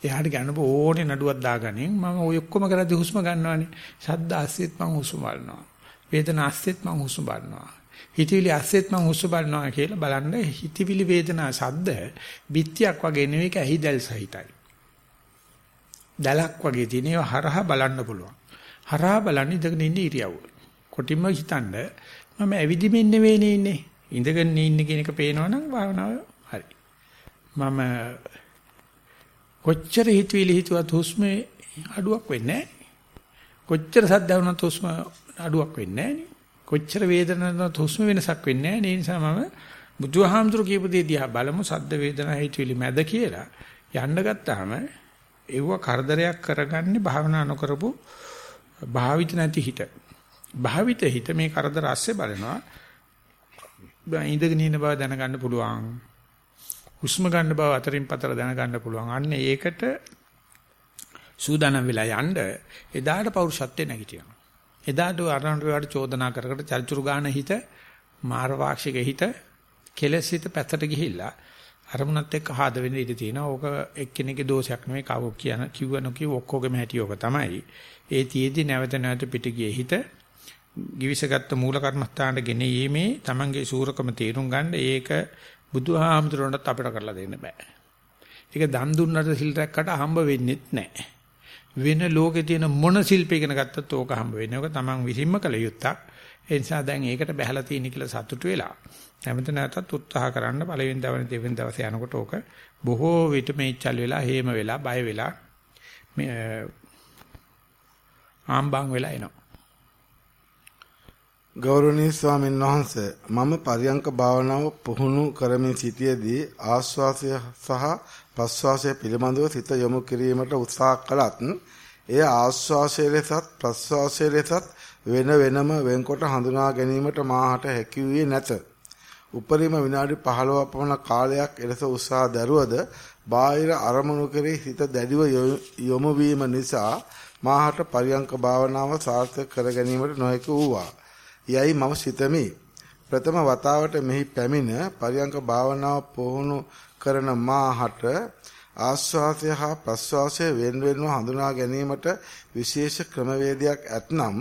එයාට ගන්න ඕනේ නඩුවක් දාගනින් මම ඔය ඔක්කොම කරද්දි හුස්ම ගන්නවානේ. ශබ්ද ආස්සෙත් මම හුස්ම බලනවා. වේදනා ආස්සෙත් මම හුස්ම බලනවා. හිතවිලි ආස්සෙත් මම හුස්ම බලනවා කියලා බලන්න හිතවිලි වේදනා ශබ්ද බිත්තියක් වගේ නෙවෙයි ඇහිදල් සහිතයි. දලක් වගේ තියෙන ඒවා හරහා බලන්න පුළුවන්. හරහා බලන්න ඉඳගෙන ඉන්න ඉරියව්ව. කොටින්ම හිතන්න මම ඇවිදිමින් නෙවෙයිනේ ඉන්නේ. ඉඳගෙන ඉන්නේ කියන එක පේනවනම් භාවනාව හරි. මම කොච්චර හිතවිලි හිතුවත් හුස්මේ අඩුවක් වෙන්නේ කොච්චර සද්ද වුණත් හුස්ම අඩුවක් වෙන්නේ කොච්චර වේදනාවක් හුස්ම වෙනසක් වෙන්නේ නැහැ. ඒ නිසා මම බුදුහාමුදුරු කියපු දේ දිහා බලමු සද්ද වේදනා හිතවිලි මැද කියලා. යන්න ගත්තාම ඒව කරදරයක් කරගන්නේ භාවනා නොකරපු භාවිත නැති හිත. භාවිත හිත මේ කරදර ASCII බලනවා. ඉඳගෙන ඉන්න බව දැනගන්න පුළුවන්. හුස්ම ගන්න බව අතරින් පතර දැනගන්න පුළුවන්. අන්න ඒකට සූදානම් වෙලා යන්න එදාට පෞරුෂත්වේ නැගිටිනවා. එදාට අරණට වේවට චෝදනා කර කර චරිචුරු ගාන හිත මාරවාක්ෂික හිත කෙලස් හිත පැත්තට ගිහිල්ලා අරමුණත් එක්ක ආද වෙන්න ඉඩ තියෙනවා. ඕක එක්කෙනෙක්ගේ දෝෂයක් නෙවෙයි කවෝ කියන කිව්ව නොකියව ඔක්කොගෙම හැටි ඕක තමයි. ඒ තියේදී නැවත නැවත පිට ගියේ හිත givisagatta මූල කර්මස්ථානට ගෙන යීමේ Tamange සූරකම තේරුම් ගන්න ඒක බුදුහාමුදුරන්ටත් අපිට කරලා දෙන්න බෑ. ඒක දන් දුන්නට සිල් රැක්කට හම්බ වෙන්නේත් නැහැ. වෙන ලෝකේ තියෙන මොන ශිල්ප ඉගෙන ගත්තත් ඕක හම්බ වෙන්නේ. ඕක Taman විසින්ම කළ යුත්තක්. ඒ නිසා දැන් ඒකට බහැලා තියෙන කියලා සතුටු වෙලා නැවත නැවතත් උත්සාහ කරන්න පළවෙනි දවසේ දෙවෙනි දවසේ යනකොට ඕක බොහෝ විට මේචල් වෙලා හේම වෙලා බය වෙලා මේ ආම්බන් වෙලා එනවා. ගෞරවනීය ස්වාමීන් වහන්ස මම පරියංක භාවනාව පුහුණු කරමින් සිටියේදී ආශ්වාසය සහ ප්‍රශ්වාසය පිළිබඳව සිත යොමු කිරීමට උත්සාහ කළත් එය ආශ්වාසය ලෙසත් ප්‍රශ්වාසය ලෙසත් වෙන වෙනම වෙන්කොට හඳුනා ගැනීමට මාහට හැකි වූයේ නැත. උපරිම විනාඩි 15ක් පමණ කාලයක් එලෙස උත්සාහ දරුවද බාහිර අරමුණු කෙරෙහි සිත දැඩිව යොමු වීම නිසා මාහට පරියංක භාවනාව සාර්ථක කර ගැනීමට නොහැකි වූවා. යයි මම සිතමි. ප්‍රථම වතාවට මෙහි පැමිණ පරියංක භාවනාව පුහුණු කරන මාහට ආස්වාසය හා ප්‍රස්වාසය වෙන වෙනම හඳුනා ගැනීමට විශේෂ ක්‍රමවේදයක් ඇතනම්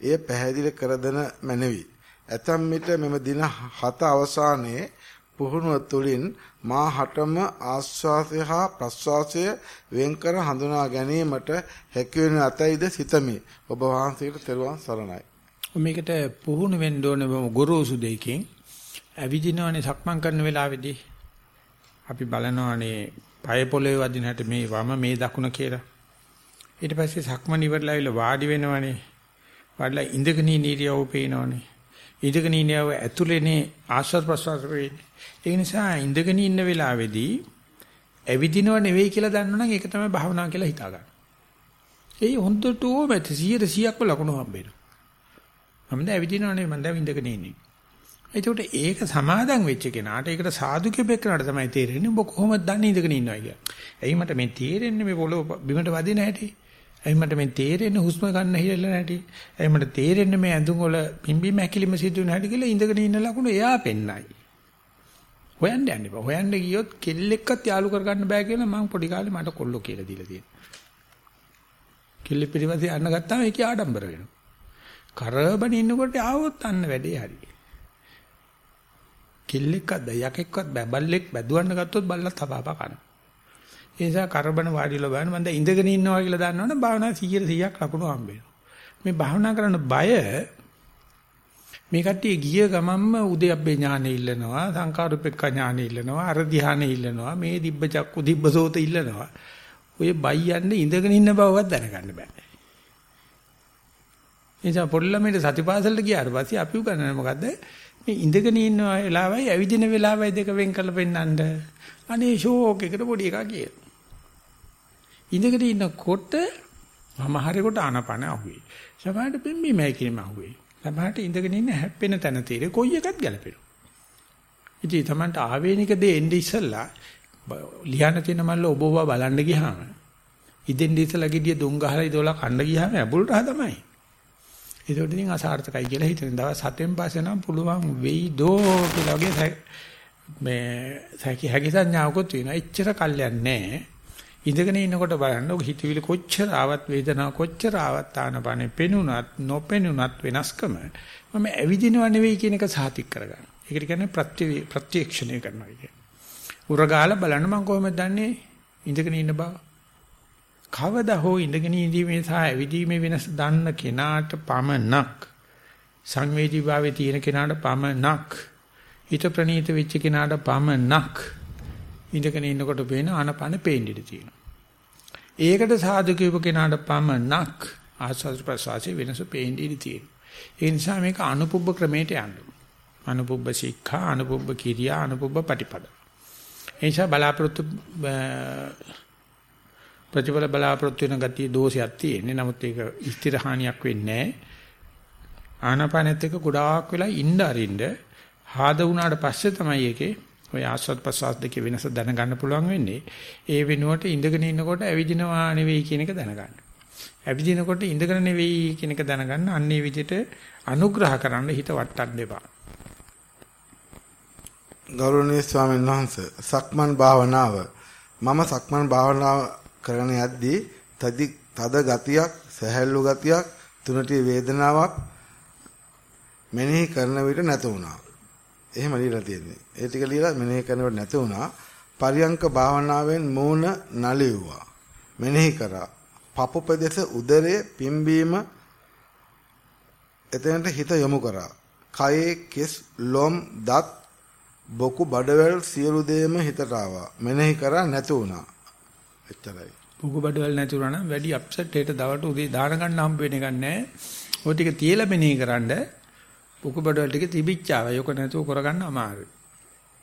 එය පැහැදිලි කර දෙන මැනවි. ඇතම් විට මෙම දින 7 අවසානයේ පුහුණුව තුළින් මා හටම ආස්වාසය හා ප්‍රස්වාසය වෙන්කර හඳුනා ගැනීමට හැකි වෙන අතයිද සිතමි. ඔබ වහන්සේට තෙරුවන් සරණයි. මේකට පුහුණු වෙන්න ඕනේ ගොරෝසු දෙයකින් ඇවිදිනවනේ සක්මන් කරන වෙලාවේදී අපි බලනවානේ පය පොළවේ වදින හැට මේ වම මේ දකුණ කියලා. ඊට පස්සේ සක්මන් ඉවරලා ඉල වාඩි වෙනවනේ. වාඩිලා ඉඳගෙන ඉන්න ඉරියව්ව පේනවනේ. ඉඳගෙන ඉන්නව ඇතුලේනේ ආශ්වාස ප්‍රශ්වාස වෙන්නේ. ඒ නිසා ඉඳගෙන ඉන්න වෙලාවේදී ඇවිදිනව නෙවෙයි කියලා දන්නවනම් ඒක තමයි භාවනාව කියලා හිතා ගන්න. ඒ හොන්දට ඕමෙත් 100%ක්ම ලකුණු හම්බෙනවා. මම දැන් ඇවිදිනවනේ මම දැන් ඉඳගෙන ඉන්නේ. එතකොට ඒක සමාදම් වෙච්ච කෙනාට ඒකට සාදු කෙබෙක්නට තමයි තේරෙන්නේ ඔබ කොහොමද දන්නේ ඉඳගෙන ඉන්නවා කියලා. එයි මට මේ තේරෙන්නේ මේ පොළොව බිමට වදින හැටි. එයි මට මේ තේරෙන්නේ හුස්ම ගන්න හිරෙල්ල නැටි. එයි මට තේරෙන්නේ මේ ඇඳුම් වල පිම්බීම හැකිලිම සිදු වෙන හැටි කියලා ඉඳගෙන ඉන්න ලකුණු එයා පෙන්නයි. හොයන්න යන්න එපා. හොයන්න ගියොත් කෙල්ලෙක්වත් යාළු කරගන්න බෑ කියලා මම පොඩි කාලේ මට කොල්ලෝ කියලා දීලා තියෙනවා. කෙල්ලෙ පිටිපස්සේ යන්න ගත්තාම ඒකේ ආඩම්බර වෙනවා. කරබන ඉන්නකොට ආවොත් අන්න වැඩේ හරි. කිල්ලෙක්වත් යකෙක්වත් බැබල්ලෙක් බැදුවන්න ගත්තොත් බල්ලත් හපාපා කනවා. ඒ නිසා කරබන වාඩිලා බලන්න මම දැන් ඉඳගෙන ඉන්නවා කියලා දන්නවනේ භාවනා 100 100ක් ලකුණු හම්බෙනවා. මේ භාවනා කරන බය මේ කට්ටිය ගිය ගමන්ම උදයබ්බේ ඥානෙ ඉල්ලනවා සංකාරුපෙක්ක ඥානෙ ඉල්ලනවා අර ධ්‍යානෙ ඉල්ලනවා මේ දිබ්බ චක්කු දිබ්බ සෝත ඉල්ලනවා. ඔය බයි යන්නේ ඉඳගෙන ඉන්න බවවත් දැනගන්න බෑ. නිසා පොඩි ළමයිට සතිපාසලට ගියාට පස්සේ අපි උගන්වන්නේ මොකද්ද? මේ ඉඳගෙන ඉන්න වෙලාවයි ඇවිදින වෙලාවයි දෙක වෙන් කරලා පෙන්නන්න. අනේ ෂෝක් එකට පොඩි එකා කියන. ඉඳගෙන ඉන්නකොට මමහරේකට ආනපන අහුවේ. සමහරට පිම්බීමයි කියම අහුවේ. සමහරට ඉඳගෙන ඉන්න හැප්පෙන තැන తీරේ කොයි එකත් ගැලපෙනවා. ඉතින් Tamanට ආවේනික දේ එන්නේ ඉස්සෙල්ලා ලියන්න තියෙන මල්ල ඔබ ඔබ බලන්න ගියාම ඉදෙන් ඉස්සෙල්ලා ගිය දුම් ගහලා ඉදවලා කන්න ගියාම ඇබුල්ට තමයි. ඒකට ඉතින් අසාර්ථකයි කියලා හිතන දවස් හතෙන් පස්සේ නම් පුළුවන් වෙයි දෝ කියලා වගේ මේ සැකි හැකි සංඥාවකුත් වෙනවා. එච්චර කල්යන්නේ නැහැ. ඉඳගෙන ඉන්නකොට බලන්න ඔක හිතවිලි කොච්චර ආවත් වේදනාව කොච්චර ආවත් ආනපනේ පෙනුනත් නොපෙනුනත් වෙනස්කම මම ඇවිදිනව නෙවෙයි කියන එක සාතික් කරගන්න. ඒකට කියන්නේ ප්‍රත්‍ය ප්‍රත්‍යක්ෂණය කරනවා කියන්නේ. උරගාලා බලන්න මම කොහොමද දන්නේ ඉඳගෙන ඉන්න බව. කවදා හෝ ඉඳගෙන ඉඳීමේ සහ ඇවිදීමේ වෙනස දන්න කෙනාට පමණක් සංවේදී භාවයේ තියෙන කෙනාට පමණක් හිත ප්‍රනීත වෙච්ච කෙනාට පමණක් ඉඳගෙන ඉන්නකොට පේන ආනපන පේන්න ඉඩ තියෙනවා. ඒකට සාදු කියපු කෙනාට පමණක් ආස්වාද ප්‍රසවාසයේ වෙනස පේන්න ඉඩ තියෙනවා. ඒ නිසා මේක අනුපුබ්බ ක්‍රමයට යන්න. අනුපුබ්බ ශික්ෂා, අනුපුබ්බ කිරියා, අනුපුබ්බ පටිපද. ඒ නිසා බලාපොරොත්තු ප්‍රතිඵල බලාපොරොත්තු වෙන ගතිය දෝෂයක් තියෙන්නේ. නමුත් ඒක ස්ථිර හානියක් වෙන්නේ නැහැ. ආනාපානෙත් එක්ක ගොඩාක් වෙලා ඉන්න අරින්න ආද වුණාට පස්සේ තමයි ඒකේ ඔය ආස්වාද ප්‍රසවාස දෙකේ වෙනස දැනගන්න පුළුවන් වෙන්නේ. ඒ වෙනුවට ඉඳගෙන ඉන්නකොට ඇවිදිනවා නෙවෙයි කියන එක දැනගන්න. ඇවිදිනකොට ඉඳගෙන නෙවෙයි කියන එක දැනගන්න අන්නේ විදිහට අනුග්‍රහ කරන්න හිත වටන්න එපා. ගෞරවනීය ස්වාමීන් වහන්සේ සක්මන් භාවනාව මම සක්මන් භාවනාව කරන යද්දී තදි තද ගතියක් සැහැල්ලු ගතියක් තුනටි වේදනාවක් මෙනෙහි කරන විට නැතු වුණා. එහෙම ලියලා තියෙන්නේ. ඒ ටික ලියලා මෙනෙහි කරනකොට නැති වුණා. පරියංක භාවනාවෙන් මූණ නලියුවා. මෙනෙහි කරා. පපු ප්‍රදේශ උදරයේ පිම්බීම එතනට හිත යොමු කරා. කයේ කෙස් ලොම් දත් බොකු බඩවැල් සියලු දේම හිතට ආවා. මෙනෙහි කරා නැති වුණා. එච්චරයි. බොකු බඩවැල් නැති වුණා නම් වැඩි අප්සෙට් එකට දවල්ට උදේ දාන ගන්න හම්බ වෙන එකක් නැහැ. ඔය ටික තියලා මෙනෙහි කරන්ඩ බොකු බඩවැල් ටික තිබිච්චාව. යොක නැතුව කරගන්න අමාරුයි.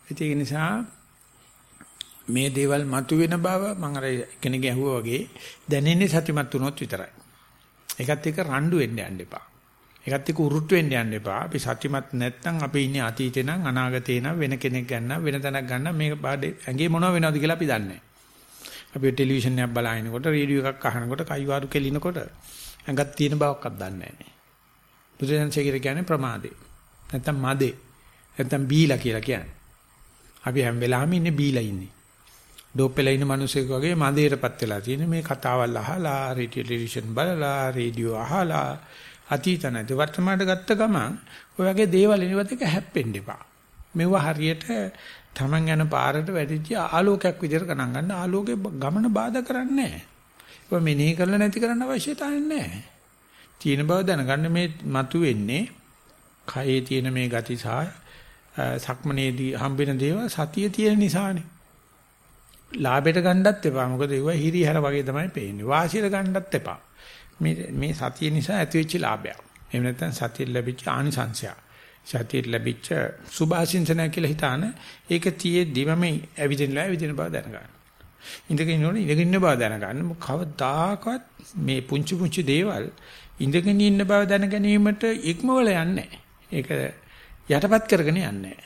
ඒක නිසා මේ දේවල් මතුවෙන බව මම අර කෙනෙක්ගේ ඇහුවා වගේ දැනෙන්නේ සතිමත් වුණොත් විතරයි. ඒකත් එක්ක රණ්ඩු වෙන්න යන්න එපා. ඒකත් එක්ක උරුට්ට වෙන්න යන්න එපා. අපි සත්‍යමත් නැත්නම් අපි ඉන්නේ අතීතේ නම් අනාගතේ නම් වෙන කෙනෙක් ගන්න වෙන තැනක් ගන්න මේක බාඩේ ඇඟේ මොනව වෙනවද කියලා අපි දන්නේ අපි ටෙලිවිෂන් එකක් බලනකොට රේඩියෝ එකක් අහනකොට කයිවාරු කෙලිනකොට ඇඟක් තියෙන බවක්වත් දන්නේ නැහැ. බුදුරජාණන්සේ කියන්නේ ප්‍රමාදේ. නැත්තම් මදේ. නැත්තම් බීලා කියලා කියන්නේ. අපි හැම වෙලාවෙම ඉන්නේ බීලා ඉන්නේ. ඩෝප්පෙලා ඉන්න මිනිස්සෙක් වගේ මදේටපත් වෙලා තියෙන මේ කතාවල් අහලා රේඩියෝ ටෙලිවිෂන් බලලා රේඩියෝ අහලා අතීත නැති වර්තමානට ගත්ත ගමන් ඔය වගේ දේවල් ඉනිවත් එක හැප්පෙන්න එපා. මෙව හරියට Taman යන පාරට වැටිච්ච ආලෝකයක් විදිහට ගණන් ගන්න ආලෝකේ ගමන බාධා කරන්නේ නැහැ. ඒක මෙනෙහි කරලා නැති කරන්න අවශ්‍යතාවයක් නැහැ. තියෙන බව දැනගන්න මේ මතු වෙන්නේ කයේ තියෙන මේ ගති සහ සක්මනේදී හම්බෙන දේවල් සතිය තියෙන නිසානේ. ලාභයට ගන්නත් එපා. මොකද ඒව හිරිහැර වගේ තමයි පේන්නේ. වාසියට ගන්නත් එපා. මේ මේ සතිය නිසා ඇතිවෙච්ච ලාභයක්. එහෙම නැත්නම් සතිය ලැබිච්ච ආනිසංශයක්. සතිය ලැබිච්ච සුභාසින්සනය කියලා හිතාන ඒක තියේදිම මේ ඇවිදිනලා ඇවිදින බව දැනගන්න. ඉඳගෙන ඉන්නකොට ඉඳගෙන ඉන්න බව දැනගන්න. කවදාකවත් මේ පුංචි පුංචි දේවල් ඉඳගෙන ඉන්න බව දැන ගැනීමට ඉක්මවල යන්නේ ඒක යටපත් කරගෙන යන්නේ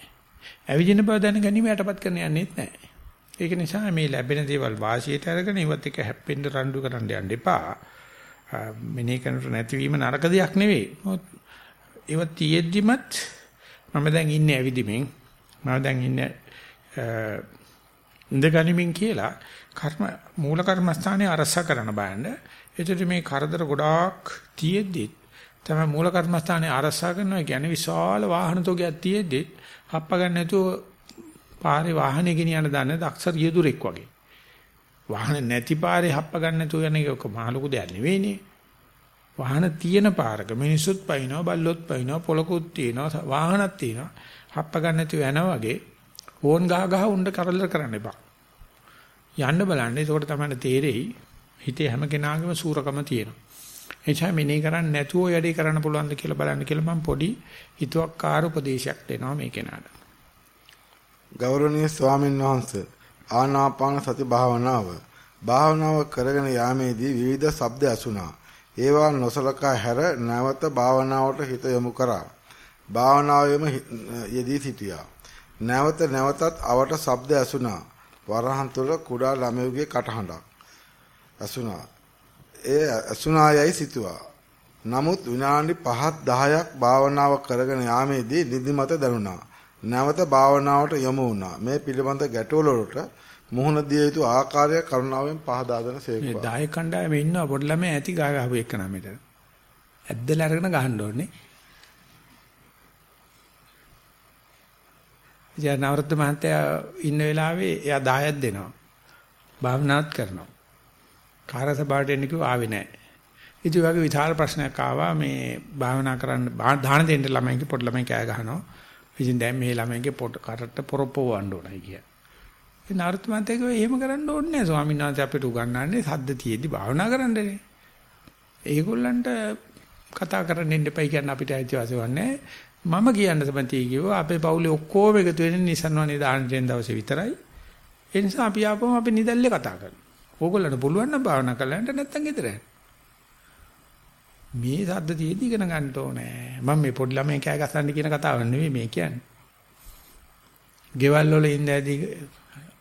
ඇවිදින බව දැන ගැනීම යටපත් කරගෙන යන්නේත් නැහැ. ඒක නිසා මේ ලැබෙන දේවල් වාසියට අරගෙන ඒවත් එක හැප්පෙන්න රණ්ඩු කරන්න යන්න එපා. මෙනේ කරනට නැතිවීම නරක දෙයක් නෙවෙයි. ඒව තියෙද්දිමත් මම දැන් ඉන්නේ ඇවිදිමින් මම දැන් ඉන්නේ ඉඳගනිමින් කියලා කර්ම මූල කර්මස්ථානයේ අරස කරන බයන්න. එතකොට මේ කරදර ගොඩාක් තියෙද්දි තමයි මූල කර්මස්ථානයේ අරස කරනවා කියන්නේ විශාල වාහන තෝගයක් තියෙද්දි හප්ප ගන්න නැතුව පාරේ වාහනේ ගෙනියන්න දන්න දක්ෂ රියදුරෙක් වගේ. වාහන නැති පාරේ හප්ප ගන්න නැතුව යන එක මහ ලොකු දෙයක් නෙවෙයිනේ. වාහන තියෙන පාරක මිනිස්සුත් පයින්නවා බල්ලොත් පයින්නවා පොලකුත් තියෙනවා වාහනත් තියෙනවා හප්ප ගන්න නැතුව යනවා වගේ ඕන් ගහ ගහ උණ්ඩ කරදර කරන්න එපා. යන්න බලන්න එතකොට තමයි තේරෙයි හිතේ හැම කෙනාගේම සූරකම තියෙනවා. එනිසා මෙනේ කරන්නේ නැතුව වැඩේ කරන්න පුළුවන්ද කියලා බලන්න කියලා මම පොඩි හිතුවක්කාර උපදේශයක් දෙනවා මේ කෙනාට. ගෞරවනීය ස්වාමීන් වහන්සේ ආනාපාන සති භාවනාව භාවනාව කරගෙන යාමේදී විවිධ ශබ්ද ඇසුණා. ඒවා නොසලකා හැර නැවත භාවනාවට හිත යොමු කරා. භාවනාවෙම යෙදී සිටියා. නැවත නැවතත් අවට ශබ්ද ඇසුණා. වරහන් තුල කුඩා ළමයෙකුගේ කටහඬක් ඇසුණා. ඒ ඇසුණායයි සිතුවා. නමුත් විනාඩි 5ක් 10ක් භාවනාව කරගෙන යාමේදී නිදිමත දැනුණා. නැවත භාවනාවට යොමු වුණා. මේ පිළිබඳ ගැටලු වලට මුහුණ දිය යුතු ආකාරය කරුණාවෙන් පහදා දෙන සේක්වා. මේ දායක කණ්ඩායමේ ඉන්න පොඩි ළමයි ඇති ගා ගහපු එක නම මෙතන. ඇද්දලා අරගෙන ගහන්න ඕනේ. ඉතින් නවරත් මහත්තයා ඉන්න වෙලාවේ එයා 10ක් දෙනවා. භාවනාත් කරනවා. කාර්යසභාවට එන්න කිව්වා ආවේ නැහැ. ඉතින් වගේ විශාල ප්‍රශ්නයක් ආවා මේ භාවනා කරන්න දාන දෙන්න ළමයින්ගේ පොඩි ළමයි කෑ ගහනවා. ඉතින් දැන් මේ ළමයින්ගේ පොට කරට පොරොප්පව වන්න ඕනයි කිය. ඉතින් නවරත් මහත්තයා කිව්වා එහෙම කරන්න ඕනේ නැහැ. ස්වාමීන් වහන්සේ අපිට උගන්වන්නේ සද්ද තියෙද්දි භාවනා කරන්නනේ. ඒගොල්ලන්ට කතා කරන්න ඉන්න එපයි කියන්න අපිට අයිතිවාසිකම් නැහැ. මම කියන්න තමයි කිව්වා අපේ පවුලේ ඔක්කොම එකතු වෙන්නේ නිසන්වනේ දාන දෙන දවසේ විතරයි. ඒ නිසා අපි ආපුවම අපි නිදැල්ලේ කතා කරනවා. ඕගොල්ලන්ට පුළුවන් නම් භාවනා කරලා යන්න නැත්තම් ගෙදර යන්න. මේ සද්ද තියෙදි ඉගෙන ගන්න ඕනේ. මම මේ පොඩි ළමයි කෑ ගස්සන්න කියන කතාව නෙවෙයි මේ කියන්නේ. ගෙවල් වල ඉඳ ඇති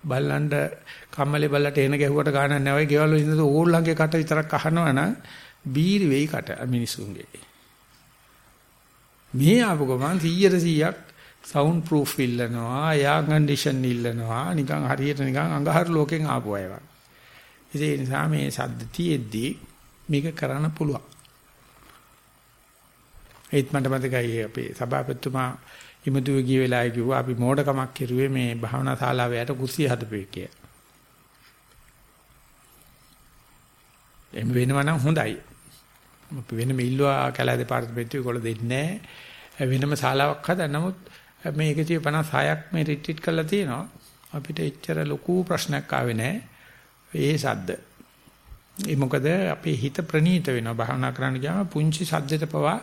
බල්ලන්ට කම්මලේ බල්ලට එන ගැහුවට ගානක් නැවයි ගෙවල් වල ඉඳ ඕගොල්ලන්ගේ කට විතරක් අහනවා නම් බීරි වෙයි කට මිනිසුන්ගේ. මේ ආපු ගමන් 100 100ක් සවුන්ඩ් ප්‍රූෆ් ඉල්ලනවා, එයා කන්ඩිෂන් ඉල්ලනවා, නිකන් හරියට නිකන් අඟහරු ලෝකෙන් ආපු අය වගේ. ඒ නිසා මේ සද්ද තියෙද්දි මේක කරන්න පුළුවන්. ඒත් මට මතකයි අපේ සභාපතිතුමා ඉමදුවේ ගිය වෙලාවේ කිව්වා අපි මෝඩකමක් කෙරුවේ මේ භාවනා ශාලාවේ යට කුස්සිය හදපු එකේ. එම් වෙනවා නම් හොඳයි. අපි වෙනම ඉල්ලුවා කැලෑ දෙපාර්තමේන්තුවේ ඒගොල්ලෝ දෙන්නේ නැහැ. වෙනම ශාලාවක් හදන්න. නමුත් මේ 156ක් මේ රිට්‍රීට් කරලා තියෙනවා. අපිට එච්චර ලොකු ප්‍රශ්නයක් ආවේ නැහැ. ඒ සද්ද. ඒ මොකද අපේ හිත ප්‍රනීත වෙනවා. භාවනා කරන්න ගියාම පුංචි සද්දෙට පවා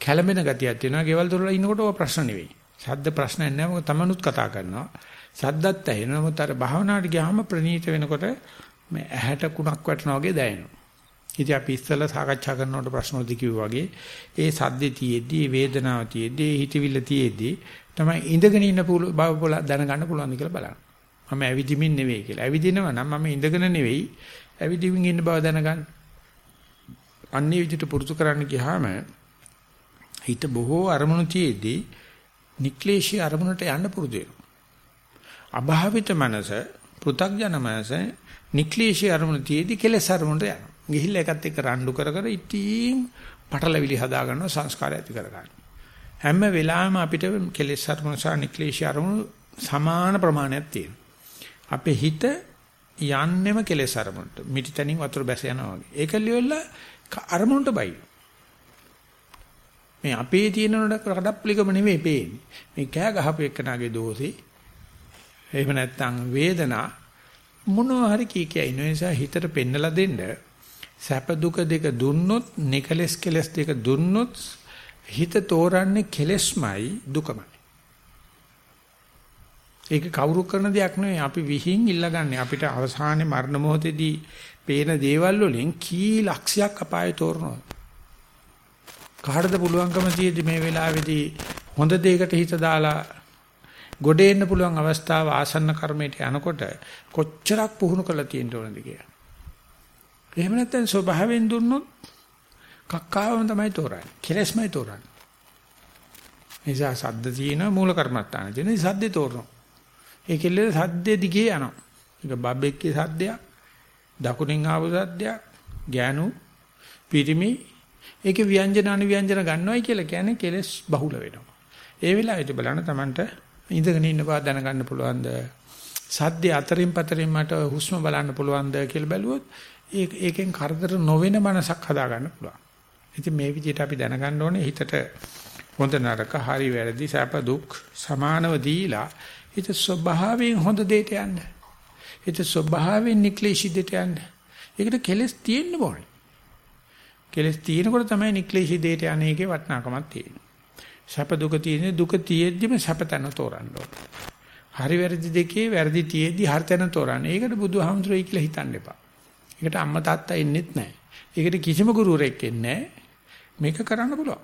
කැළඹෙන ගතියක් තියෙනවා. ගෙවල් දොරවල් ඉන්නකොට ඔය ප්‍රශ්න නෙවෙයි. සද්ද ප්‍රශ්නයක් නෑ. මොකද තමනුත් කතා කරනවා. සද්දත් ඇහෙනවා. නමුත් අර භාවනාවට ගියාම ප්‍රනීත වෙනකොට මේ ඇහැට කුණක් වැටෙනවා වගේ දැනෙනවා. ඉතින් අපි ඉස්සෙල්ලා සාකච්ඡා කරනකොට ප්‍රශ්නෝදි කිව්වා වගේ ඒ සද්දේ තියේදී වේදනාව තියේදී හිතවිල්ල තියේදී තමයි ඉඳගෙන ඉන්න බව දැනගන්න පුළුවන් කියලා බලන්න. මම ඇවිදිමින් නෙවෙයි කියලා. ඇවිදිනවා නම් මම ඉඳගෙන නෙවෙයි ඇවිදිමින් ඉන්න බව දැනගන්න. අන්නේ විදිහට පුරුදු කරන්න ගියාම හිත බොහෝ අරමුණු තියේදී නික්ලේශී අරමුණට යන්න පුරුදු වෙනවා. අභාවිත මනස, පෘථග්ජන මනස නික්ලේශී අරමුණු තියේදී කෙලෙස් අරමුණට යනවා. ගිහිල්ලා එකත් එක්ක රණ්ඩු කර කර ඉතින් පටලවිලි හදා ගන්නවා සංස්කාරය ඇති කර ගන්න. හැම වෙලාවෙම අපිට කෙලෙස් අරමුණු සහ නික්ලේශී අරමුණු සමාන ප්‍රමාණයක් තියෙනවා. අපේ හිත යන්නෙම කෙලෙස් අරමුණට. මිටිතනින් වතුර බැස යනවා වගේ. ඒක ලියවලා අරමුණට බයි. මේ අපේ තියෙන කඩප්පුලිකම නෙමෙයි පේන්නේ. මේ කෑ ගහපු එක්කනාගේ දෝෂේ. එහෙම නැත්නම් වේදනා මොනවා හරි කී කිය ඉන්න නිසා හිතට පෙන්නලා දෙන්න සැප දුක දෙක දුන්නොත් නිකලස් කෙලස් දෙක දුන්නොත් හිත තෝරන්නේ කෙලස්මයි දුකමයි. ඒක කවුරු කරන දෙයක් නෙවෙයි අපි විහිං ඉල්ලගන්නේ අපිට අවසානයේ මරණ මොහොතේදී පේන දේවල් වලින් කී ලක්ෂයක් අපාය තෝරනවා. කාටද පුළුවන්කම තියෙදි මේ වෙලාවේදී හොඳ දෙයකට හිත දාලා ගොඩ එන්න පුළුවන් අවස්ථාව ආසන්න කර්මයට යනකොට කොච්චරක් පුහුණු කරලා තියෙන්න ඕනද කියලා. එහෙම නැත්නම් ස්වභාවයෙන් දුන්නොත් කක්කාවම තමයි තෝරන්නේ. කෙලස්මයි තෝරන්නේ. නිසා සද්ද තියෙන මූල කර්මත්තාන තියෙන සද්දේ තෝරනවා. ඒකෙල්ල සද්දේ දිගේ යනවා. ඒක බබ්බෙක්ගේ සද්දයක්, දකුණෙන් ආපු සද්දයක්, ගෑනු, පිරිමි ඒකේ ව්‍යංජන අනුව්‍යංජන ගන්නවයි කියලා කියන්නේ කෙලස් බහුල වෙනවා. ඒ වෙලාවට බලන්න Tamanට ඉඳගෙන ඉන්න බව දැනගන්න පුළුවන්ද? සද්ද අතරින් පතරින් මට හුස්ම බලන්න පුළුවන්ද කියලා බැලුවොත් ඒකෙන් කරදර නොවන මනසක් හදාගන්න පුළුවන්. ඉතින් මේ විදිහට අපි දැනගන්න ඕනේ හිතට හොඳ නරක හරි වැරදි සැප දුක් සමානව දීලා හිත ස්වභාවයෙන් හොඳ දෙයට යන්න. හිත ස්වභාවයෙන් නික්ලේශී දෙයට යන්න. ඒකට කෙලස් තියෙන්න ඕනේ. කෙලස් තියෙනකොට තමයි නික්ලේශී දෙයට යන්නේ ඒකේ වටිනාකමක් තියෙන්නේ. සැප දුක තියෙන්නේ දුක තියෙද්දිම සැප තැන තෝරන්න ඕනේ. හරි වැරදි දෙකේ වැරදි තියෙද්දි හරි තැන තෝරන්න. ඒකට බුදුහාමුදුරුවෝ කියලා හිතන්න එපා. ඒකට අම්මා තාත්තා එන්නෙත් නැහැ. ඒකට කිසිම ගුරුවරයෙක් එන්නේ මේක කරන්න පුළුවන්.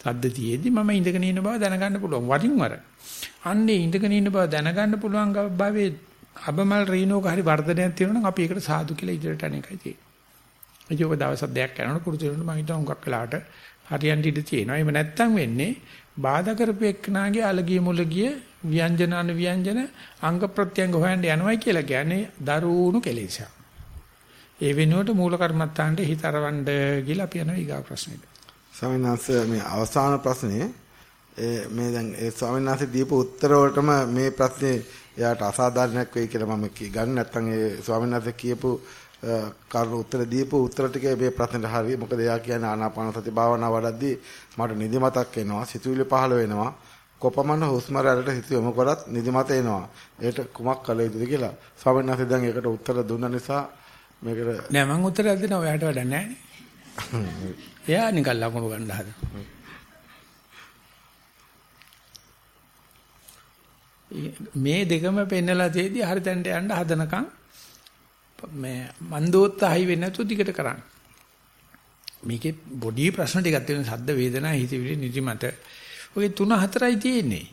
සද්ද තියේදී මම ඉඳගෙන ඉන්න බව දැනගන්න පුළුවන් වරින් වර. අන්නේ ඉඳගෙන ඉන්න බව දැනගන්න පුළුවන් භාවයේ අබමල් රීනෝක හරි වර්ධනයක් තියෙනවා නම් අපි ඒකට සාදු කියලා ඉදිරියට යන එකයි තියෙන්නේ. ඒක දවස් දෙකක් යනකොට පුරුදු වෙනකොට මම හිතනවා හුඟක් වෙලාවට හරියන්ට ඉඳ තියෙනවා. එහෙම නැත්තම් වෙන්නේ බාධා කරපු එක්කනාගේ අලගිය මුලගිය ව්‍යංජන අනු ව්‍යංජන අංග ප්‍රත්‍යංග හොයන්න යනවයි කියලා කියන්නේ දරුණු කෙලෙසක්. ඒ වෙනුවට මූල කර්මත්තාන්ට හිත අරවන්න කියලා අපි යනවා ඊගා ප්‍රශ්නෙට. ස්වාමීන් වහන්සේ මේ අවසාන ප්‍රශ්නේ මේ දැන් ඒ ස්වාමීන් වහන්සේ දීපු උත්තර වලටම මේ ප්‍රශ්නේ එයාට අසාධාරණයක් වෙයි කියලා මම ගන්න නැත්නම් ඒ ස්වාමීන් වහන්සේ කියපු කරුණු උත්තර දීපු උත්තර ටිකේ මේ ප්‍රශ්නෙට හරිය. මොකද එයා කියන්නේ ආනාපාන සති භාවනාව වඩද්දී මට නිදිමතක් එනවා, සිතුවිලි පහළ වෙනවා. කොපමණ හුස්ම රැල්ලට හිත යොමු කරත් නිදිමත එනවා. ඒකට කුමක් කළ යුතුද කියලා ස්වාමීන් වහන්සේ දැන් ඒකට උත්තර දුන්න නිසා මේකට නෑ මම උත්තරයක් දෙනවා ඔයාට වැඩක් නෑනේ. එයා නිකන් ලකුණු ගන්න හදන. මේ දෙකම පෙන්නලා තේදී හරි තැනට යන්න හදනකම් මේ මන්දෝත්සහයි වෙන්නේ නැතු දිගට කරන්න. මේකේ බොඩි ප්‍රශ්න ටිකක් තියෙන සද්ද වේදනා හිතවිලි නිදිමත. ඔය තුන හතරයි තියෙන්නේ.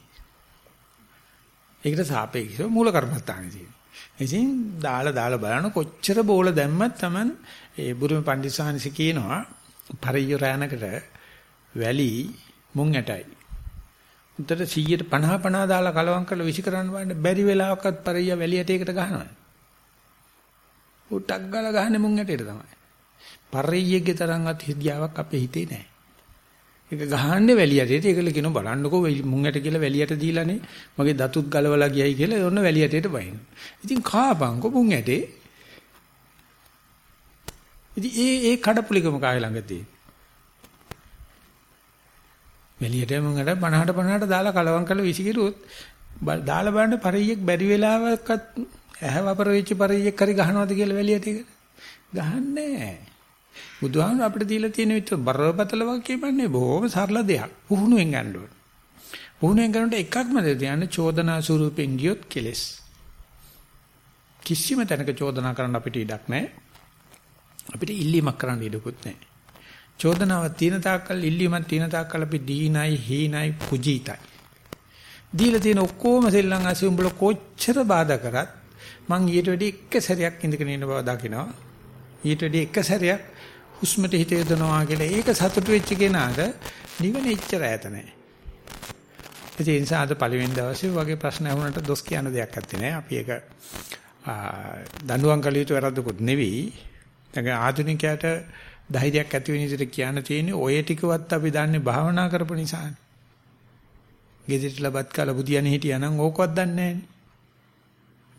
ඒකට සාපේක්ෂව මූල කර්මස්ථානේ තියෙන්නේ. ඉතින් දාලා දාලා බලන කොච්චර බෝල දැම්මත් Taman ඒ බුරුම පඬිස්සානිස කියනවා පරිය රැනකට වැලි මුං ඇටයි. උන්ට 100ට 50 50 දාලා කලවම් කරලා විසි කරන්න බෑ බැරි වෙලාවකත් පරිය වැලි ඇටයකට ගහනවා. උටක් ගාලා ගහන්නේ මුං ඇටයට තමයි. පරියෙගේ තරම්වත් හිදියාවක් අපේ හිතේ නැහැ. ඒක ගහන්නේ වැලියටට ඒකල කියන බලන්නකෝ මුං ඇට කියලා වැලියට දීලානේ මගේ දතුත් ගලවලා ගියයි කියලා ඔන්න වැලියටට බයින. ඉතින් කාපංකෝ මුං ඇටේ. ඉතින් ඒ ඒ කඩපුලිකම කාය ළඟ තියෙන්නේ. වැලියට මුං ඇට 50ට 50ට දාලා කලවම් කරලා විසිකිරුවොත් දාලා බලන්න පරියෙක් බැරි වෙලාවකත් ඇහැ වපර වෙච්ච පරියෙක් හරි ගහනවද කියලා වැලියට ඒක ගහන්නේ නැහැ. බුදුහාමුදුර අපිට දීලා තියෙන විතර බරපතල වාක්‍යයන්නේ බොහොම සරල දෙයක්. පුහුණුවෙන් ගන්න ඕනේ. පුහුණුවෙන් කරනකොට එකක්ම දෙන්නේ චෝදනා ස්වරූපෙන් ගියොත් කෙලස්. කිසිම තැනක චෝදනා කරන්න අපිට ඉඩක් නැහැ. අපිට ඉල්ලීමක් කරන්න ඉඩකුත් නැහැ. චෝදනාවක් තියෙන තාක්කල් ඉල්ලීමක් තියෙන තාක්කල් අපි දීනයි හීනයි පුජීතයි. දීලා තියෙන ඔක්කොම සෙල්ලම් ඇසි උඹල කොච්චර බාධා කරත් මං ඊට වැඩි එක සැරයක් ඉඳගෙන ඉන්න බව දකිනවා. ඊට වැඩි එක සැරයක් හුස්මට හිත යොදනවා කියලා ඒක සතුටු වෙච්ච කෙනාට නිවන එච්චර ඈත නැහැ. ඒ නිසා අද පළවෙනි දවසේ වගේ ප්‍රශ්න අහුනට දොස් කියන දෙයක් නැත්තේ නෑ. අපි ඒක දඬුවම් කළ යුතු වැරද්දකුත් නෙවෙයි. දැන් ආධුනිකයාට ධෛර්යයක් ඇති වෙන විදිහට කියන්න තියෙන්නේ ඔය ටිකවත් අපි දන්නේ භාවනා කරපු නිසානේ. ගෙදිට ලබත් කාල බුදියන්නේ හිටියානම් ඕකවත් දන්නේ නැහැ.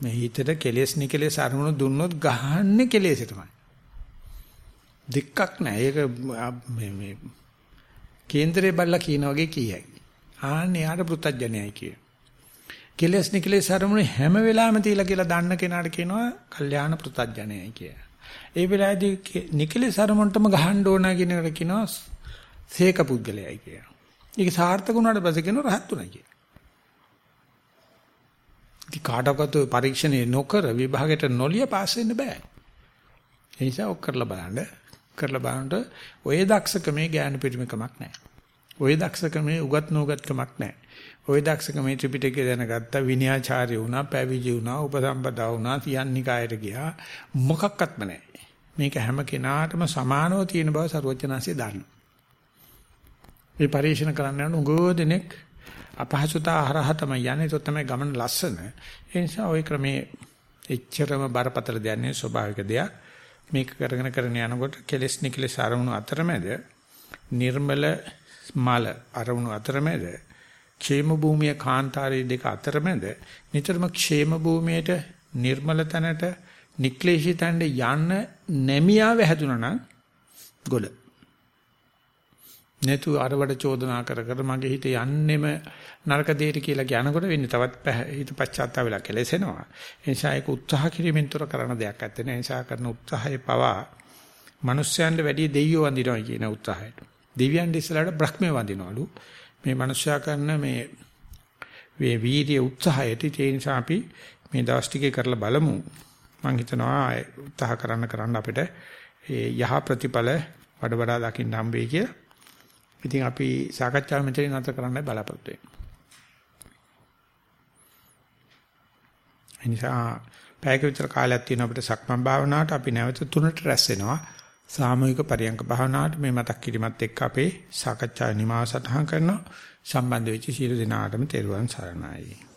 මේ හිතට කෙලෙස් නිකලෙස් අරමුණු දුන්නොත් ගහන්නේ කෙලෙස් තමයි. දෙකක් නෑ. ඒක මේ මේ කේන්දරේ බල්ලා කියන වගේ කියයි. ආන්නේ යාට පෘතජ්ජනයයි කිය. කෙලස් නිකලස් අරමුණ හැම වෙලාවෙම තියලා කියලා දන්න කෙනාට කියනවා කල්යාණ පෘතජ්ජනයයි කිය. ඒ වෙලාවේදී නිකලස් අරමුණටම ගහන්න ඕන කියන එකට කියනවා සේක පුද්ගලයයි කිය. ඒක සාර්ථක වුණාට පස්සේ කියනවා රහත් උනායි කිය. ඉතින් කාටවත් පරීක්ෂණේ නොකර විභාගයට නොලිය පාස් වෙන්න බෑ. ඒ නිසා ඔක් කරලා බලන්න. කරලා බලනකොට ඔය දක්ෂකමේ ඥාන පිරිමකමක් නැහැ. ඔය දක්ෂකමේ උගත් නෝගත්කමක් නැහැ. ඔය දක්ෂකමේ ත්‍රිපිටකය දැනගත්ත විනයාචාර්ය වුණා, පැවිදි වුණා, උපසම්පදා වුණා, තියන්නිකායට ගියා මොකක්වත්ම නැහැ. මේක හැම කෙනාටම සමානව තියෙන බව සරුවචනාංශය දන්නවා. මේ පරිශන කරන්න යන උගෝ දෙනෙක් අපහසුතා හරහා තමයි යන්නේ. ඒක තමයි ගමන ලස්සන. ඒ නිසා ওই ක්‍රමේ එච්චරම බරපතල දෙයක් නෙවෙයි ස්වභාවික දෙයක්. මේක කරගෙන කරගෙන යනකොට කෙලස් නිකලස් අරමුණු අතරමැද නිර්මල මල අරමුණු අතරමැද ക്ഷേම භූමිය කාන්තාරයේ දෙක අතරමැද නිතරම ക്ഷേම භූමියට නිර්මල තැනට නික්ලේශී තැනට යන්න නැමියාව හැදුනා නම් ගොඩ නැතු අරවඩ චෝදනා කර කර මගේ හිත යන්නෙම නරක දෙයට කියලා කියනකොට වෙන්නේ තවත් හිත පශ්චාත්තාප වෙලා කෙලෙසෙනවා. ඒ නිසා ඒක උත්සාහ කිරීමෙන් තොර කරන දෙයක් නැත්තේ. ඒ නිසා කරන උත්සාහය පවා මිනිස්යන්ට වැඩි දෙයියෝ වඳිනවා කියන උත්සාහයට. දෙවියන් ඉස්සලාට බ්‍රහ්මේ වඳිනවලු. මේ මිනිස්යා කරන මේ මේ වීර්ය උත්සාහයට ඒ නිසා අපි මේ දවස් ටිකේ කරලා බලමු. මම හිතනවා උත්සාහ කරන්න කරන්න අපිට යහ ප්‍රතිඵල වඩ වඩා දකින්න හම්බෙයි කියලා. ඉතින් අපි සාකච්ඡාව මෙතනින් නැවත කරන්නයි බලාපොරොත්තු වෙන්නේ. එනිසා පැයක විතර කාලයක් තියෙන අපිට සක්මන් භාවනාවට අපි නැවත තුනට රැස් වෙනවා. සාමූහික පරියන්ක භාවනාවට මේ මතක් කිරීමත් එක්ක අපේ සාකච්ඡා නිමාව සටහන් කරනවා. සම්බන්ධ වෙච්ච සියලු දෙනාටම තෙරුවන් සරණයි.